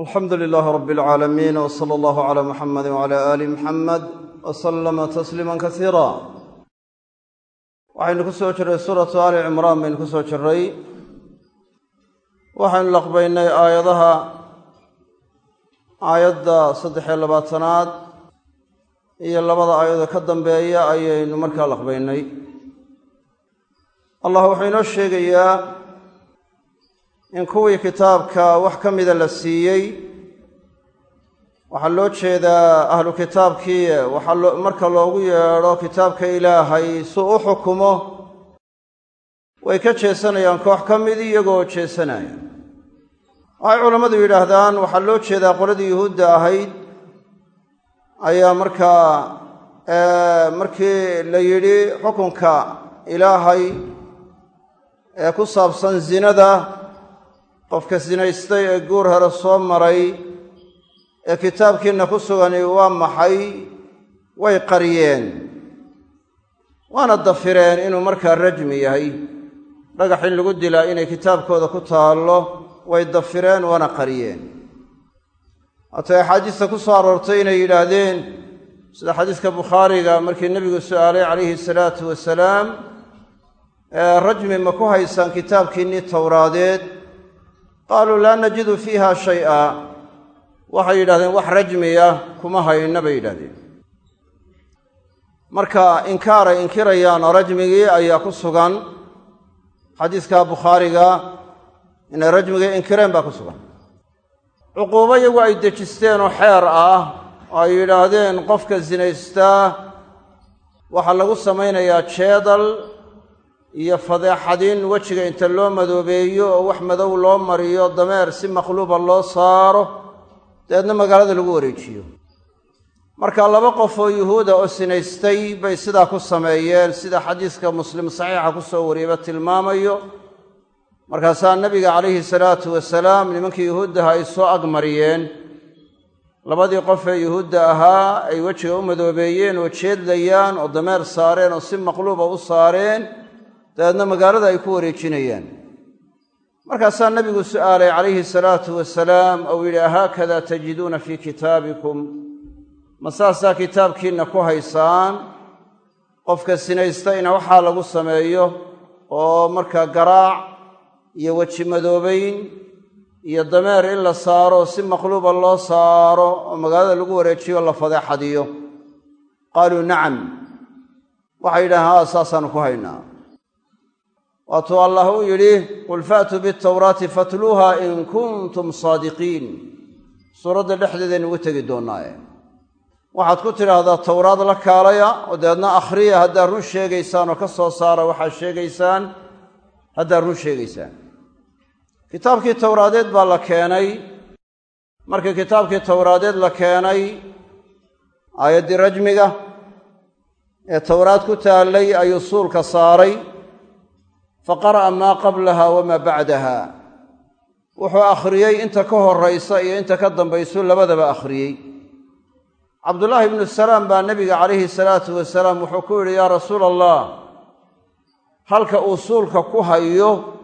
alxamdu lilaahi rabbi alcaalamiin w sala allahu calaa muxamadi wcala aali muxamed wa sallama tasliiman kasiira waxaynu ku soo jirray suuratu aali cimraan baynu ku soo jirray. Waxaynu laqbaynay aayadaha aayadda saddex-iyo labaatanaad iyo labada aayadoo ka dambeeya ayaynu markaa laqbaynay. Allah wuxuu inoo sheegayaa in kuwii kitaabka wax ka mida la siiyey waxaa loo jeedaa ahlu kitaabkii waxaa marka loogu yeedho kitaabka ilaahay si u xukumo way ka jeesanayaan koox ka midi iyagoo jeesanaya. Waxay culammadu yidhaahdaan waxaa loo jeedaa qoladii yuhuudda ahayd ayaa markaa markii la yidhi xukunka ilaahay ee ku saabsan zinada qofka sinaystay ee guur hore soo maray ee kitaabkiinna ku sugani waa maxay? Way qariyeen. Waana dafireen inuu markaa rajmi yahay. Dhagax in lagu dilaa inay kitaabkooda ku taallo way dafireen waana qariyeen. Haatay axaadiista ku soo aroortay inay yidhaahdeen sida xadiiska bukhaariga markii nebigu su'aalay calayhi salaatu wasalaam rajmi ma ku haysaan kitaabkiinnii towraadeed qaaluu laa najidu fiiha shay-a. Waxay yidhahdeen wax rajmiya kuma hayna bay yidhahdeen. Marka inkaaray inkirayaan rajmigii ayaa ku sugan xadiiska bukhaariga inay rajmigii inkireen baa ku sugan. Cuquubo iyagu ay dejisteen oo xeer ah oo ay yidhaahdeen qofka sinaystaa waxaa lagu samaynayaa jeedal iyo fadeexadin wejiga inta loo madoobeeyo oo wax madow loo mariyo dameer si maqluuba loo saaro dabeedna magaalada lagu wareejiyo. Marka laba qof oo yuhuuda oo sinaystay bay sidaa ku sameeyeen sida xadiiska muslim saxiixa ku soo wariyaba tilmaamayo. Markaasaa nebiga calayhi salaatu wasalaam nimankii yuhuuddaha ay soo agmariyeen labadii qof ee yuhuudda ahaa ay wejiga u madoobeeyeen oo jeedlayaan oo dameer saareen oo si maqluuba u saareen dabeedna magaalada ay ku wareejinayaan. Markaasaa nebigu su'aalay calayhi salaatu wasalaam ou yidhi ahaakada tajiduuna fii kitaabikum? Ma saasaa kitaabkiinna ku haysaan? Qofka sinaysta ina waxaa lagu sameeyo oo markaa garaac iyo weji madoobayn iyo dameer in la saaro si maqluuba loo saaro oo magaalada lagu wareejiyo la fadeexadiyo qaaluu nacam. Waxay yidhaaheen haa saasaanu ku haynaa waatuu allah uu yidhi qul fa'tuu bitawraati fatluuha in kuntum saadiqiin. Suuradda dhexdeedaynu ugu tegi doonnaaye. Waxaad ku tidhaahdaa towraad la kaalaya oo dabeedna akhriya haddaad run sheegaysaan oo ka soo saara waxaad sheegaysaan haddaad run sheegaysaan. Kitaabkii towraadeed baa la keenay. Markii kitaabkii towraadeed la keenay aayaddii rajmiga ee towraad ku taallay ayuu suulka saaray fa qara'a maa qablaha wamaa bacdaha. Wuxuu akhriyey inta ka horraysa iyo inta ka dambaysu labadaba akhriyey. Cabdullaahi ibnu salaam baa nebiga calayhi salaatu wasalaam wuxuu ku yidhi yaa rasuula allah halka uu suulka ku hayo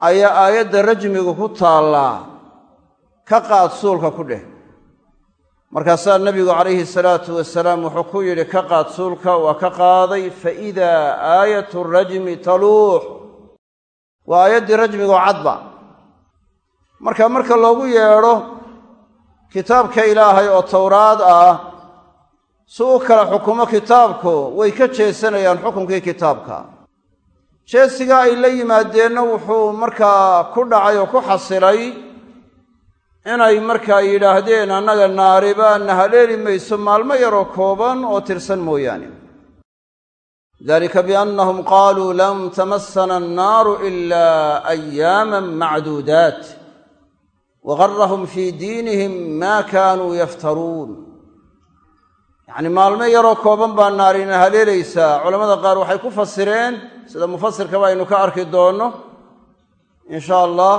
ayaa aayadda rajmigu ku taallaa? Ka qaad suulka ku dheh markaasaa nebigu calayhi salaatu wasalaam wuxuu ku yidhi ka qaad suulka waa ka qaaday fa idaa aayatu rajmi taluux. Waa aayaddii rajmigu cadba. Marka marka loogu yeedho kitaabka ilaahay oo towraad ah si u kala xukumo kitaabku way ka jeesanayaan xukunkii kitaabka. Jeesiga ay la yimaadeenna wuxuu markaa ku dhacay oo ku xasilay inay markaa yidhaahdeen annaga naariba na haleeli mayso maalmo yaroo kooban oo tirsan mooyaane. Dalika biannahum qaaluu lam tamassana annaaru ilaa ayaaman macduudaat waqarahum fii diinihim maa kaanuu yaftaruun. Yacni maalmo yaroo kooban baa naarina haleelaysaa culamada qaar waxay ku fasireen sida mufasirkaba aynu ka arki doonno insha allah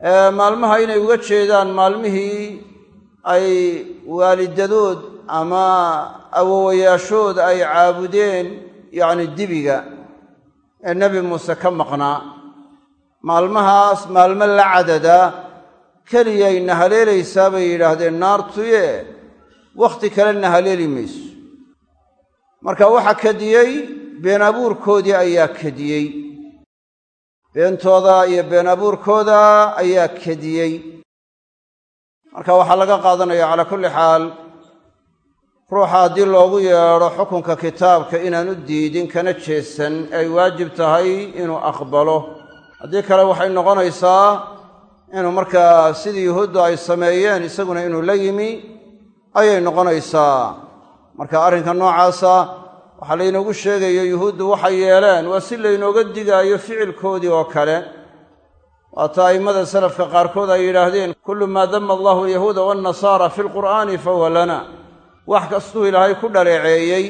maalmaha inay uga jeedaan maalmihii ay waalidadood ama awowayaashood ay caabudeen yacni dibiga ee nebi muuse ka maqnaa. Maalmahaas maalmo la cadada keliyayna haleelaysaa bay yidhaahdeen naartuye wakhti kalena haleeli mayso. Marka waxa kadiyey been abuurkoodii ayaa kadiyey beentooda iyo been abuurkooda ayaa kadiyey marka waxaa laga qaadanaya calaa kulli xaal ruuxa haddii loogu yeedho xukunka kitaabka inaanu diidin kana jeesan ay waajib tahay inuu aqbalo. Haddii kale waxay noqonaysaa inuu markaa sidii yuhuuddu ay sameeyeen isaguna inuu la yimi ayay noqonaysaa. Marka arrinka noocaasa waxaa laynoogu sheegayo yuhuuddu waxay yeeleen waa si laynooga digaayo ficilkoodii oo kale. Waata a'immada salafka qaarkood ay yidhaahdeen kullu maa dama allahu alyahuuda waannasaara fi lqur'aani fahuwa lana. Wax kastuu ilaahay ku dhaleeceeyey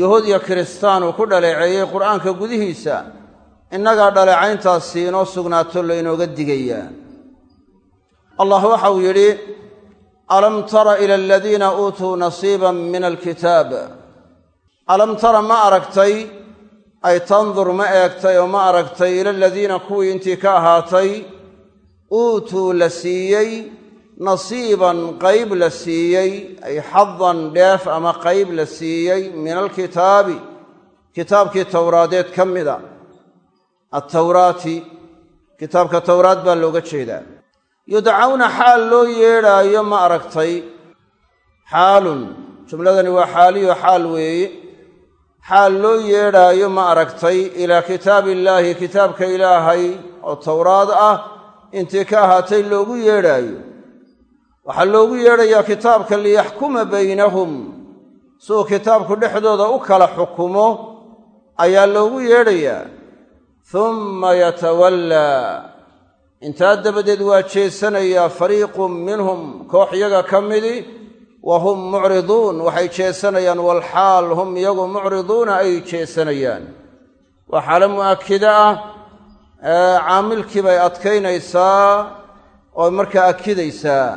yuhuud iyo kiristaan uu ku dhaleeceeyey qur'aanka gudihiisa. Innagaa dhaleecayntaasi inoo sugnaato laynooga digayaa allah waxau yidhi alam tara ila aladiina uutuu nasiiban min alkitaab alam tara ma aragtay ay tandur ma eegtay oo ma aragtay ila aladiina kuwii intii ka ahaatay uutuu la siiyey nasiiban qayb la siiyey ay xadan dheef ama qayb la siiyey min alkitaabi kitaabkii towraadeed ka mida. Attawraati kitaabka towraad baa looga jeedaa. Yudcawna xaal loo yeedhaayo ma aragtay. Xaalun jumladani waa xaaliyo xaal weeye xaal loo yeedhaayo ma aragtay ilaa kitaabillaahi kitaabka ilaahay oo towraad ah intii ka ahaatay loogu yeedhaayo. Waxaa loogu yeedhayaa kitaabka liyaxkuma baynahum. Siuu kitaabku dhexdooda u kala xukumo ayaa loogu yeedhayaa. Humma yatawallaa intaa dabadeed waa jeesanayaa fariiqun minhum koox yaga ka midi wa hum mucriduun waxay jeesanayaan walxaal hum iyagu mucriduuna ay jeesanayaan. Waa xaalo mu'akida ah caamilkii bay adkaynaysaa oo markaa akidaysaa.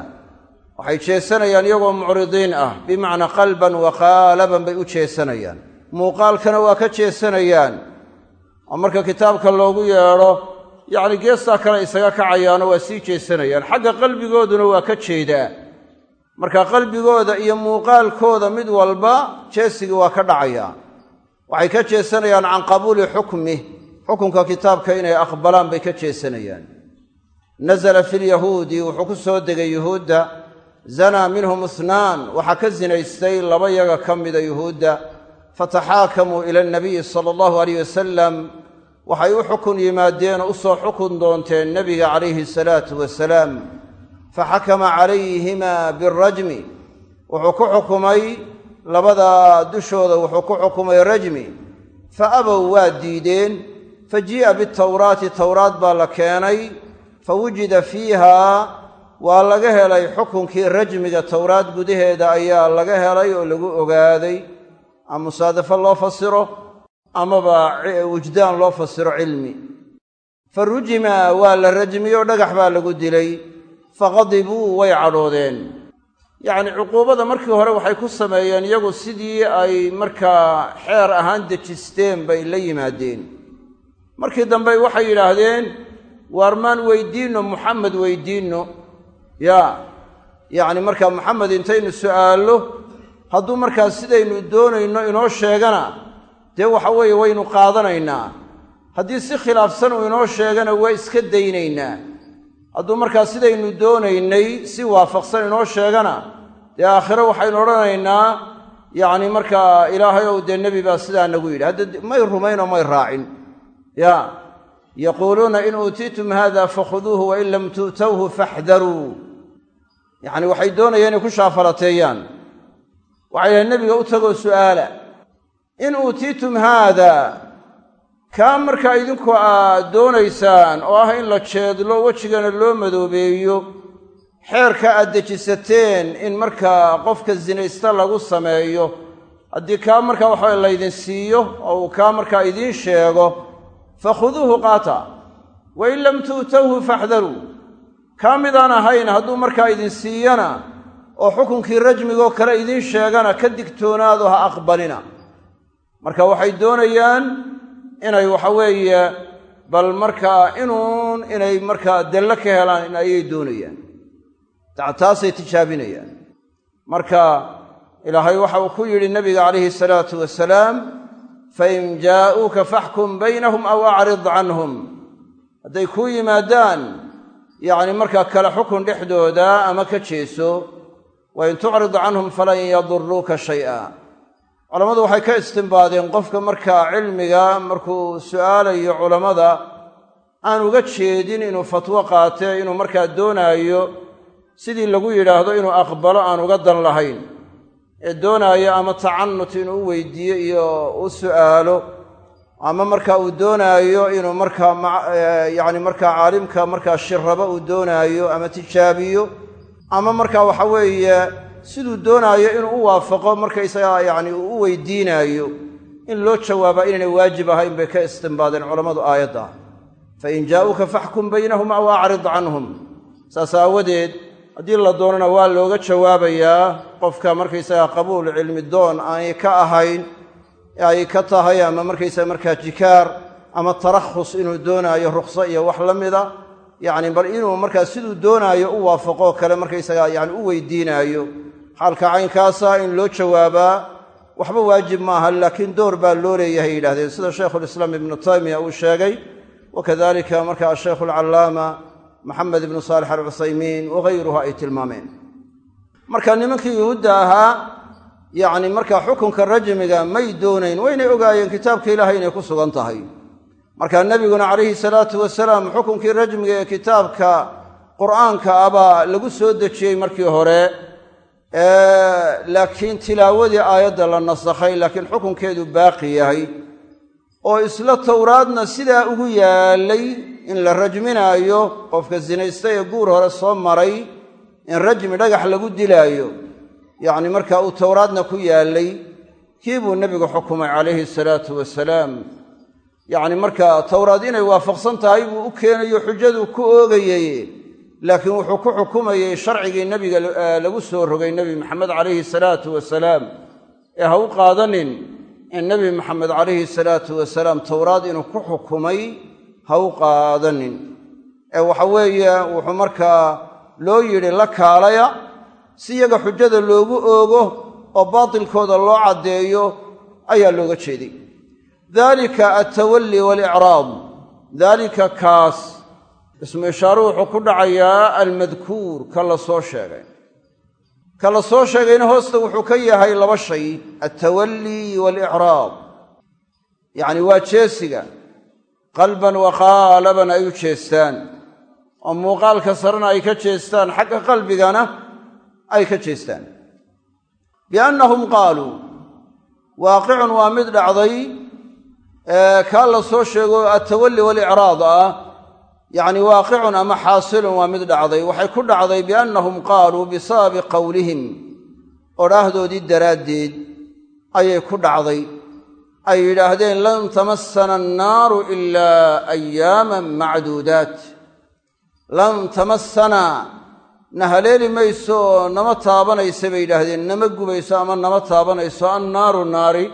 Waxay jeesanayaan iyagoo mucridiin ah bimacnaa qalban wa qaalaban bay u jeesanayaan. Muuqaalkana waa ka jeesanayaan. Oo marka kitaabka loogu yeedho yacni geestaa kale isaga kacayaano waa sii jeesanayaan. Xagga qalbigooduna waa ka jeedaa marka qalbigooda iyo muuqaalkooda mid walba jeesigii waa ka dhacayaa waxay ka jeesanayaan can qabuuli xukmih xukunka kitaabka inay aqbalaan bay ka jeesanayaan. Nasala fi lyahuudi wuxuu ku soo degay yuhuudda. Zanaa minhum ithnaan waxaa ka sinaystay laba yaga ka mida yuhuudda. Fataxaakamuu ila alnabiyi sala allahu alayh wasalam waxay u xukun yimaadeen oo u soo xukun doonteen nebiga calayhi salaatu wasalaam faxakama calayhima birajmi wuxuu ku xukumay labadaa dushooda wuxuu ku xukumay rajmi fa abow waa diideen fa jii'a bitawraati towraad baa la keenay fa wujida fiiha waa laga helay xukunkii rajmiga towraad gudaheeda ayaa laga helay oo lagu ogaaday ama musaadafo loo fasiro amaba wujdaan loo fasiro cilmi fa rujima waa la rajmiyoo dhagax baa lagu dilay faqadibuu way cadhoodeen. Yacni cuquubada markii hore waxay ku sameeyeen iyagu sidii ay markaa xeer ahaan dejisteen bay la yimaadeen. Markii dambe waxay yidhaahdeen waarmaan weydiinno muxamed weydiinno. Yaa yacni markaa maxamed intaynu su'aallo hadduu markaa sidaynu doonayno inoo sheegana dee waxa weeye waynu qaadanaynaa. Haddii si khilaafsan uu inoo sheegana waa iska daynaynaa hadduu markaa sidaynu doonaynay si waafaqsan inoo sheegana dee aakhiro waxaynu odhanaynaa yacni markaa ilaahay ow dee nebi baa sidaa nagu yidhi. Hadda may rumaynoo may raacin. Ya yaquuluuna in uutiitum hada fakhuduuhu wain lam tu'towhu faxdaruu. Yacni waxay doonayaan inay ku shaafalateeyaan. Waxay dhahay nebiga u tagoo su'aala in uutiitum haada kaa markaa idinku aad doonaysaan oo ah in la jeedlo wejigana loo madoobeeyo xeerka aad dejisateen in markaa qofka sinaysta lagu sameeyo haddii kaa markaa waxabay laydin siiyo oo uu kaa markaa idiin sheego fakhuduuhu qaata. Wa in lam tu'towhu faxdaruu kaa midaan ahayn hadduu markaa idin siiyana oo xukunkii rajmigoo kale idiin sheegana ka digtoonaado ha aqbalina. Marka waxay doonayaan inay waxa weeye bal markaa inuun inay markaa dallo ka helaan ayay doonayaan. Taasay tijaabinayaan. Marka ilaahay waxa uu ku yidhi nabiga calayhi salaatu wasalaam fain jaa'uuka faxkum baynahum aw acrid canhum. Hadday kuu yimaadaan yacni markaa kale xukun dhexdooda ama ka jeeso wain tucrid canhum falan yaduruuka shay'a culammadu waxay ka istimbaadeen qofka markaa cilmiga markuu su'aalayo culammada aan uga jeedin inuu fatwo qaate inuu markaa doonaayo sidii lagu yidhaahdo inuu aqbalo aan uga dan lahayn. Ee doonaayo ama tacanut inuu u weydiiyo iyo u su'aalo ama marka uu doonaayo inuu markaa yacni markaa caalimka markaa shirrabo uu doonaayo ama tijaabiyo ama markaa waxa weeye siduu doonaayo inuu u waafaqo markaysagaa yacni uu u weydiinaayo in loo jawaabaa inaynay waajib ahayn bay ka istimbaadeen culammadu aayadda. Fain jaa'uuka faxkum baynahum aw acrid canhum. Saas aawadeed haddii la doonana waa looga jawaabayaa qofka markaysagaa qabuul cilmi doon aanay ka ahayn ay ka tahay ama markaysaga markaa jikaar ama tarakhus inuu doonaayo rukhso iyo wax la mida yacni bal inuu markaa siduu doonaayo u waafaqoo kale markaysagaa yani u weydiinaayo xaalka caynkaasa in loo jawaabaa waxba waajib maaha laakiin door baa loo leeyahay yidhahdeen sida shaykhulislaam ibnu taymiya uu sheegay wakadalika marka ashaykhu alcallaama maxamed ibnu saalix alcuthaymiin wagayruhu ay tilmaameen. Marka nimankii yuhuudda ahaa yacni markaa xukunka rajmiga may doonayn waynay ogaayeen kitaabka ilaahay inay ku sugan tahay. Marka nebiguna calayhi salaatu wasalaam xukunkii rajmiga ee kitaabka qur'aanka ah baa lagu soo dejiyey markii hore laakiin tilaawadii aayadda la nasakhay laakiin xukunkeedu baaqi yahay oo isla towraadna sidaa ugu yaallay in la rajminaayo qofka sinaysta ee guur hore soo maray in rajmi dhagax lagu dilaayo. Yacni marka uu towraadna ku yaallay kii buu nebigu xukumay calayhi salaatu wasalaam. Yacni marka towraad inay waafaqsan tahay buu u keenayo xujaduu ku oogayey laakiin wuxuu ku xukumayey sharcigii nebiga lagu soo rogay nebi maxamed calayhi salaatu wasalaam ee ha u qaadanin in nebi maxamed calayhi salaatu wasalaam towraad inuu ku xukumay ha u qaadanin. Ee waxa weeye wuxuu markaa loo yidhi la kaalaya si iyaga xujada loogu oogo oo baatilkooda loo caddeeyo ayaa looga jeeday. Daalika altawalli waalicraad daalika kaas ismu ishaaruhu wuxuu ku dhacayaa almadkuur ka la soo sheegay. Ka la soo sheegayna hoosta wuxuu ka yahay laba shay altawallii waalicraad yacni waa jeesiga qalban wa qaalaban ay u jeestaan oo muuqaalka sarena ay ka jeestaan xagga qalbigana ay ka jeestaan. Biannahum qaaluu waaqicun waa mid dhacday kaa la soo sheego altawalli waalicraad ah yacni waaqicun ama xaasilun waa mid dhacday. Waxay ku dhacday biannahum qaaluu bisababi qowlihim odhaahdoodii daraaddeed ayay ku dhacday. Ay yidhaahdeen lan tamassana annaaru ilaa ayaaman macduudaat. Lan tamassana na haleeli mayso oo nama taabanaysa bay yidhaahdeen. Nama gubayso ama nama taabanayso annaaru naari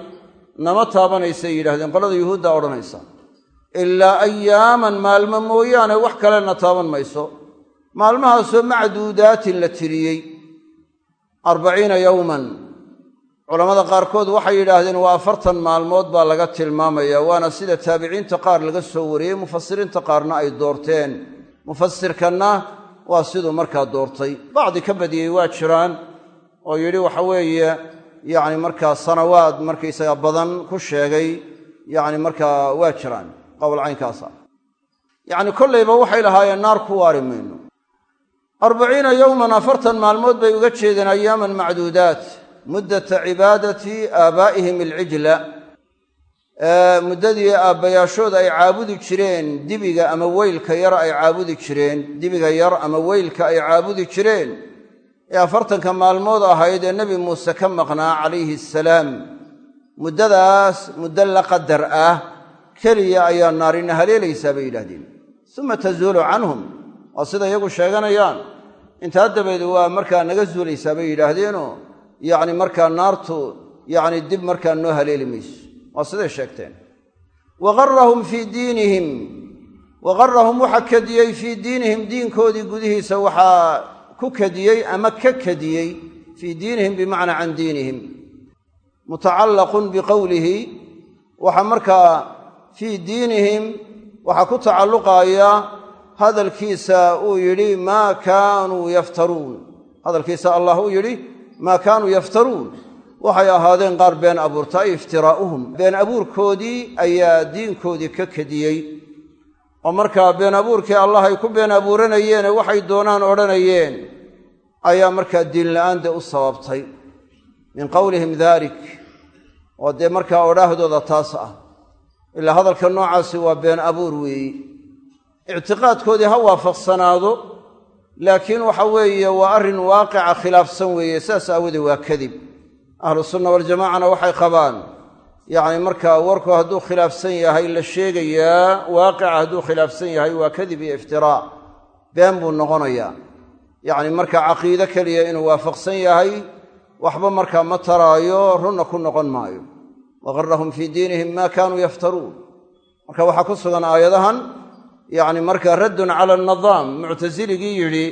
nama taabanaysay yidhahdeen qolada yuhuudda odhanaysa ilaa ayaaman maalmo mooyaane wax kalena taaban mayso. Maalmahaasoo macduudaatin la tiriyey. Arbaciina yowman culammada qaarkood waxay yidhaahdeen waa afartan maalmood baa laga tilmaamaya waana sida taabiciinta qaar laga soo wariyey mufasiriinta qaarna ay doorteen. Mufasirkanna waa siduu markaa doortay. Bacdi ka badiyey waa jiraan oo yidhi waxa weeye yacni markaa sanawaad markaysaga badan ku sheegay yacni markaa waa jiraan qowl caynkaasa yacni kollayba waxay lahaayeen naar ku waari mayno. Arbaciina yowman afartan maalmood bay uga jeedeen ayaaman macduudaat muddata cibaadati aabaa'ihim alcijla. Muddadii aabbayaashood ay caabudi jireen dibiga ama weylka yar ay caabudi jireen dibiga yar ama weylka ay caabudi jireen ee afartanka maalmood ahayd ee nebi muuse ka maqnaa calayhi asalaam muddadaas muddo la qadar ah keliya ayaa naarina haleelaysaa bay yidhahdeen suma tazuulu canhum waa sida iyagu sheeganayaan. Intaa dabeed waa markaa naga zuulaysaa bay yidhaahdeenoo yacni markaa naartu yacni dib markaa noo haleeli mayso. Waa siday sheegteen. Wa garrahum fii diinihim wa qarahum waxaa kadiyey fii diinihim diinkoodii gudihiisa waxaa ku kadiyey ama ka kadiyey fii diinihim bimacnaa can diinihim. Mutacallaqun biqowlihi waxaa markaa fii diinihim waxaa ku tacalluqaaya hadalkiisa uu yidhi maa kaanuu yaftaruun. Hadalkiisa allah uu yidhi maa kaanuu yaftaruun. Waxay ahaadeen qaar been abuurta ay iftiraa'uhum been abuurkoodii ayaa diinkoodii ka kadiyey oo markaa been abuurkii allah ay ku been abuuranayeene waxay doonaan odhanayeen ayaa markaa diinla'aan dee u sababtay. Min qowlihim daalik oo dee markaa odhaahdooda taas ah ilaa hadalka noocaasi waa been abuur weeyi. Ictiqaadkoodii ha waafaqsanaado laakiin waxa weeye waa arrin waaqica khilaafsan weeye saas aawadee waa kadib. Ahlu sunna waljamacana waxay qabaan yacni markaa warku hadduu khilaafsan yahay la sheegayaa waaqica hadduu khilaafsan yahay waa kadib iyo iftiraa been buu noqonayaa. Yacni markaa caqiide keliya inuu waafaqsan yahay waxba markaa ma taraayo runna ku noqon maayo waqarahum fii diinihim maa kaanuu yaftaruun marka waxaa ku sugan aayadahan yacni markaa raddun cala anadaam muctasiligii yidhi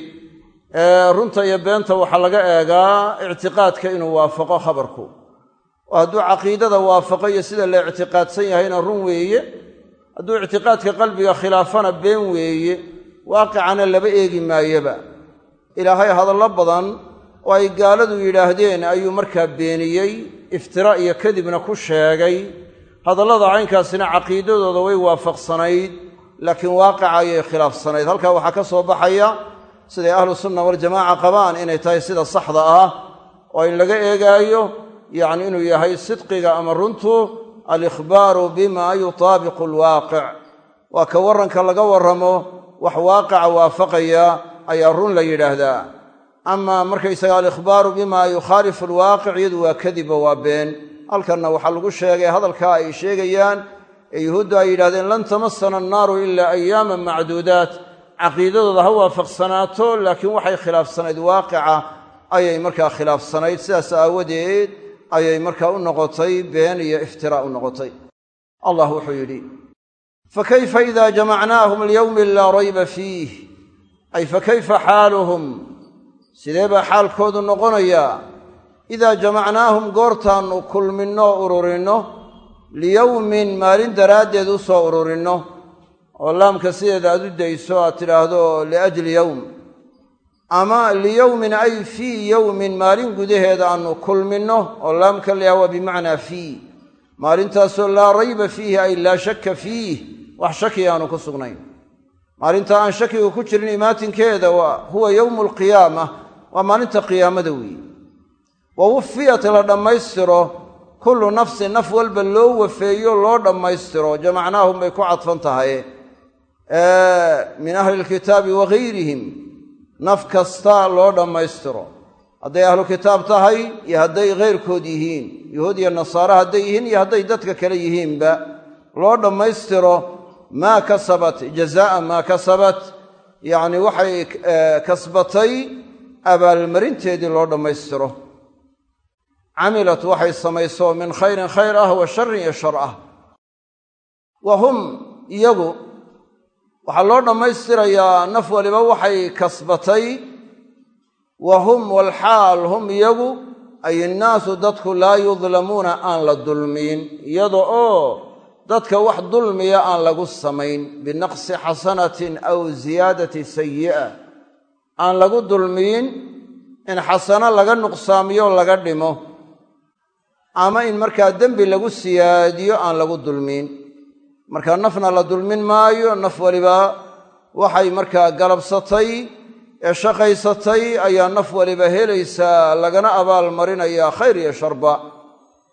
runta iyo beenta waxaa laga eegaa ictiqaadka inuu waafaqo khabarku oo hadduu caqiidada waafaqo iyo sida la ictiqaadsan yahayna run weeye hadduu ictiqaadka qalbiga khilaafana been weeye waaqicana laba eegi maayaba ilaahay hadallo badan oo ay gaaladu yidhaahdeen ayuu markaa beeniyey iftira iyo kadibna ku sheegay hadallada caynkaasina caqiidadooda way waafaqsanayd laakiin waaqica ayay khilaafsanayd. Halkaa waxaa ka soo baxaya siday ahlu sunna waljamaaca qabaan inay tahay sida saxda ah oo in laga eegaayo yacni inuu yahay sidqiga ama runtu alikhbaaru bima yutaabiqu alwaaqic. Waa ka warranka laga warramo wax waaqica waafaqaya ayaa run la yidhaahdaa ama markaysaga alikhbaaru bima yukhaalifu alwaaqic iyadu waa kadiba waa been. Halkanna waxaa lagu sheegay hadalkaa ay sheegayaan ee yuhuuddu ay yidhahdeen lan tamasana annaaru ilaa ayaaman macduudaat. Caqiidadooda ha waafaqsanaato laakiin waxay khilaafsanayd waaqica ayay markaa khilaafsanayd. Sidaas aawadeed ayay markaa u noqotay been iyo iftiraa u noqotay. Allah wuxuu yidhi fakayfa ida jamacnaahum liyowmin laa rayba fiih? Ay fakayfa xaaluhum sidee baa xaalkoodu noqonayaa idaa jamacnaahum goortaannu kulminno ururinno liyowmin maalin daraaddeed u soo ururinno. Oo laamka sideeda aad u dayso aad tidhaahdo liajli yowm. Ama liyowmin ay fii yowmin maalin gudaheeda aannu kulminno oo laamka layaha waa bimacnaa fii. Maalintaasoo laa rayba fiihi ay laa shakka fiih wax shaki aanu ku sugnayn. Maalintaa aan shakiga ku jirin imaatinkeeda huwa yowmu alqiyaama waa maalinta qiyaamada weeye. Wa wufiyat la dhammaystiro kullu nafsin naf walba loo wafeeyo loo dhammaystiro jamacnaahum bay ku cadfan tahay. Min ahli lkitaabi wa gayrihim naf kasta loo dhammaystiro. Hadday ahlu kitaab tahay iyo hadday keyrkood yihiin yahuud iyo nasaare hadday yihiin iyo hadday dadka kale yihiinba loo dhammaystiro maa kasabat jazaa'a maa kasabat. Yacni waxay kasbatay abaalmarinteedii loo dhammaystiro. Camilat waxay samayso min khayrin khayr ah wa sharin iyo shar ah. Wa hum iyagu waxaa loo dhammaystirayaa naf waliba waxay kasbatay. Wa hum walxaal hum iyagu ay innaasu dadku laa yudlamuuna aan la dulmiin iyada oo dadka wax dulmiya aan lagu samayn binaqsi xasanatin aw ziyaadati sayi'a aan lagu dulmiyin in xasano laga nuqsaamiyo laga dhimo. Ama in markaa dembi lagu siyaadiyo aan lagu dulmiin marka nafna la dulmin maayo naf waliba waxay markaa galabsatay ee shaqaysatay ayaa naf waliba helaysaa lagana abaal marinayaa khayr iyo sharba.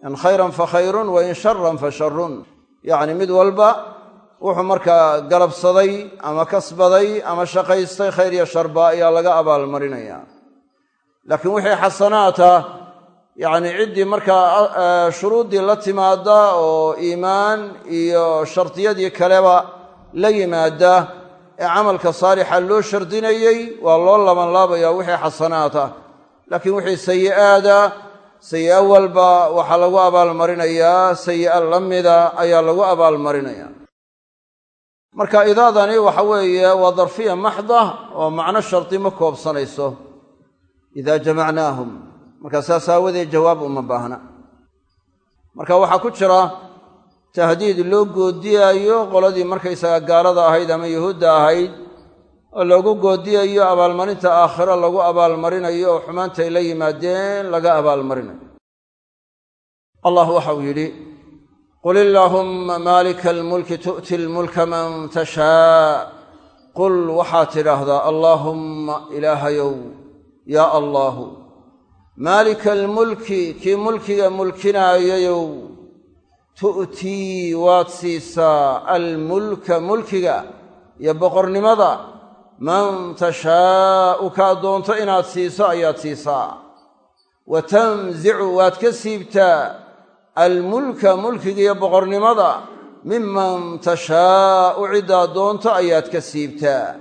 In khayran fa khayrun wa in sharan fa sharun yacni mid walba wuxuu markaa galabsaday ama kasbaday ama shaqaystay khayr iyo sharba ayaa laga abaal marinayaa laakiin wixii xasanaata yacni ciddii markaa shuruuddii la timaada oo iimaan iyo shardiyadii kaleba la yimaada ee camalka saalixa loo shardinayey waa loo labanlaabayaa wixii xasanaat ah laakiin wixii sayi'aada sayi'a walba waxaa lagu abaalmarinayaa sayi'a la mida ayaa lagu abaalmarinayaa marka idaadani waxa weeye waa darfiya maxda oo macno shardi ma koobsanayso. Idaa jamacnaahum. Marka saas aawadeed jawaab uma baahna. Marka waxaa ku jira tahdiid loo goodiyaayo qoladii markaysaga gaalada ahayd ama yuhuudda ahayd oo loogu goodiyayo abaalmarinta aakhiro lagu abaalmarinayo oo xumaantay la yimaadeen laga abaalmarinayo. Allah waxau yidhi qul illaahumma maalika almulki tu'ti almulka man tashaa qul waxaad tidhaahdaa allaahumma ilaahayow yaa allaahu maalika almulki kii mulkiga mulkinaayayow tu'tii waad siisaa almulka mulkiga iyo boqornimada man tashaa'u kaa doonto inaad siiso ayaad siisaa wa tanzicu waad ka siibtaa almulka mulkiga iyo boqornimada miman tashaa'u ciddaad doonto ayaad ka siibtaa.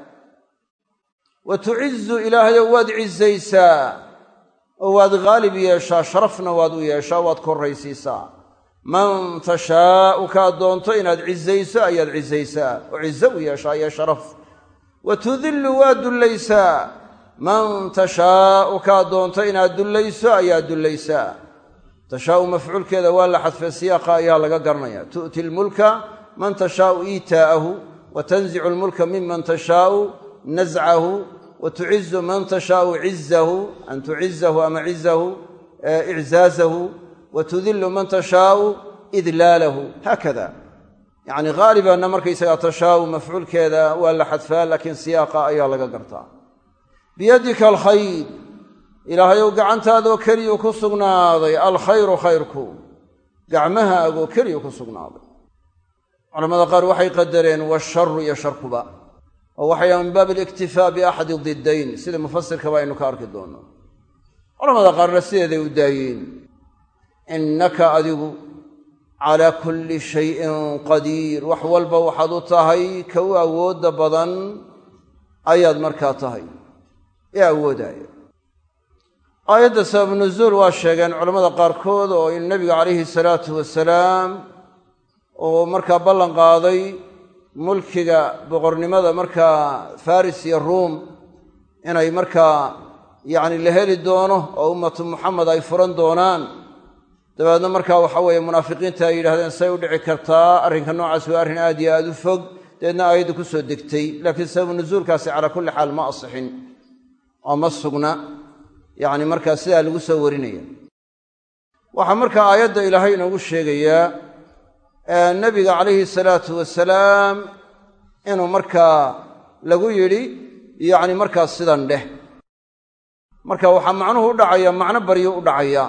Wa tucizu ilaahayow waad cizaysaa oo waad haalib yeeshaa sharafna waad u yeeshaa waad korraysiisaa. Man tashaa'u kaad doonto inaad cizayso ayaad cizaysaa oo cizo u yeeshaa iyo sharaf. Wa tudillu waad dullaysaa. Man tashaa'u kaad doonto inaad dullayso ayaad dullaysaa tashaa'u mafcuulkeeda waa la xadfay siyaaqa ayaa laga garanaya tu'ti lmulka man tashaa'u iitaa'ahu wa tanzicu lmulka miman tashaa'u nascahu wa tucizu man tashaa'u cizahu an tucizahu ama cizahu iczaazahu wa tudillu man tashaa'u idlaalahu. Haakada. Yacni haalibanna markaysagaa tashaa'u mafcuulkeeda waa la xadfaa laakiin siyaaqa ayaa laga gartaa. Biyadika alkhayr ilaahayow gacantaadoo keliyu ku sugnaaday. Alkhayru khayrku. Gacmahaagoo keliyu ku sugnaaday. Culamada qaar waxay qadareen washaru iyo sharkuba oo waxay min baab aliktifaa biaxadi diddayn. Sida mufasirkaba aynu ka arki doonno culamada qaarna sideeday u daayeen innaka adigu calaa kulli shayin qadiir. Wax walba waxaad u tahay ka u awoodda badan ayaad markaa tahay. Ee awoodaaya aayadda sabab nuzuul waa sheegeen culammada qaarkood oo in nebiga calayhi salaatu wasalaam uu markaa ballan qaaday mulkiga boqornimada markaa faris iyo ruum inay markaa yacni la heli doono oo ummatu muxamed ay furan doonaan. Dabeedna markaa waxa weeye munaafiqiinta ay yidhahdeen say u dhici kartaa arrinka noocaas waa arrin aad iyo aad u fog. Dabeedna aayaddu ku soo degtay laakiin sababu nuzuulkaasi calaa kulli xaal ma asixin oo ma sugna yacni markaa sidaa lagu soo warinaya waxaa markaa aayadda ilaahay inoogu sheegayaa nebiga calayhi salaatu wasalaam inuu markaa lagu yidhi yacni markaa sidan dheh. Marka waxaa macnuhu u dhacaya macno baryo u dhacaya.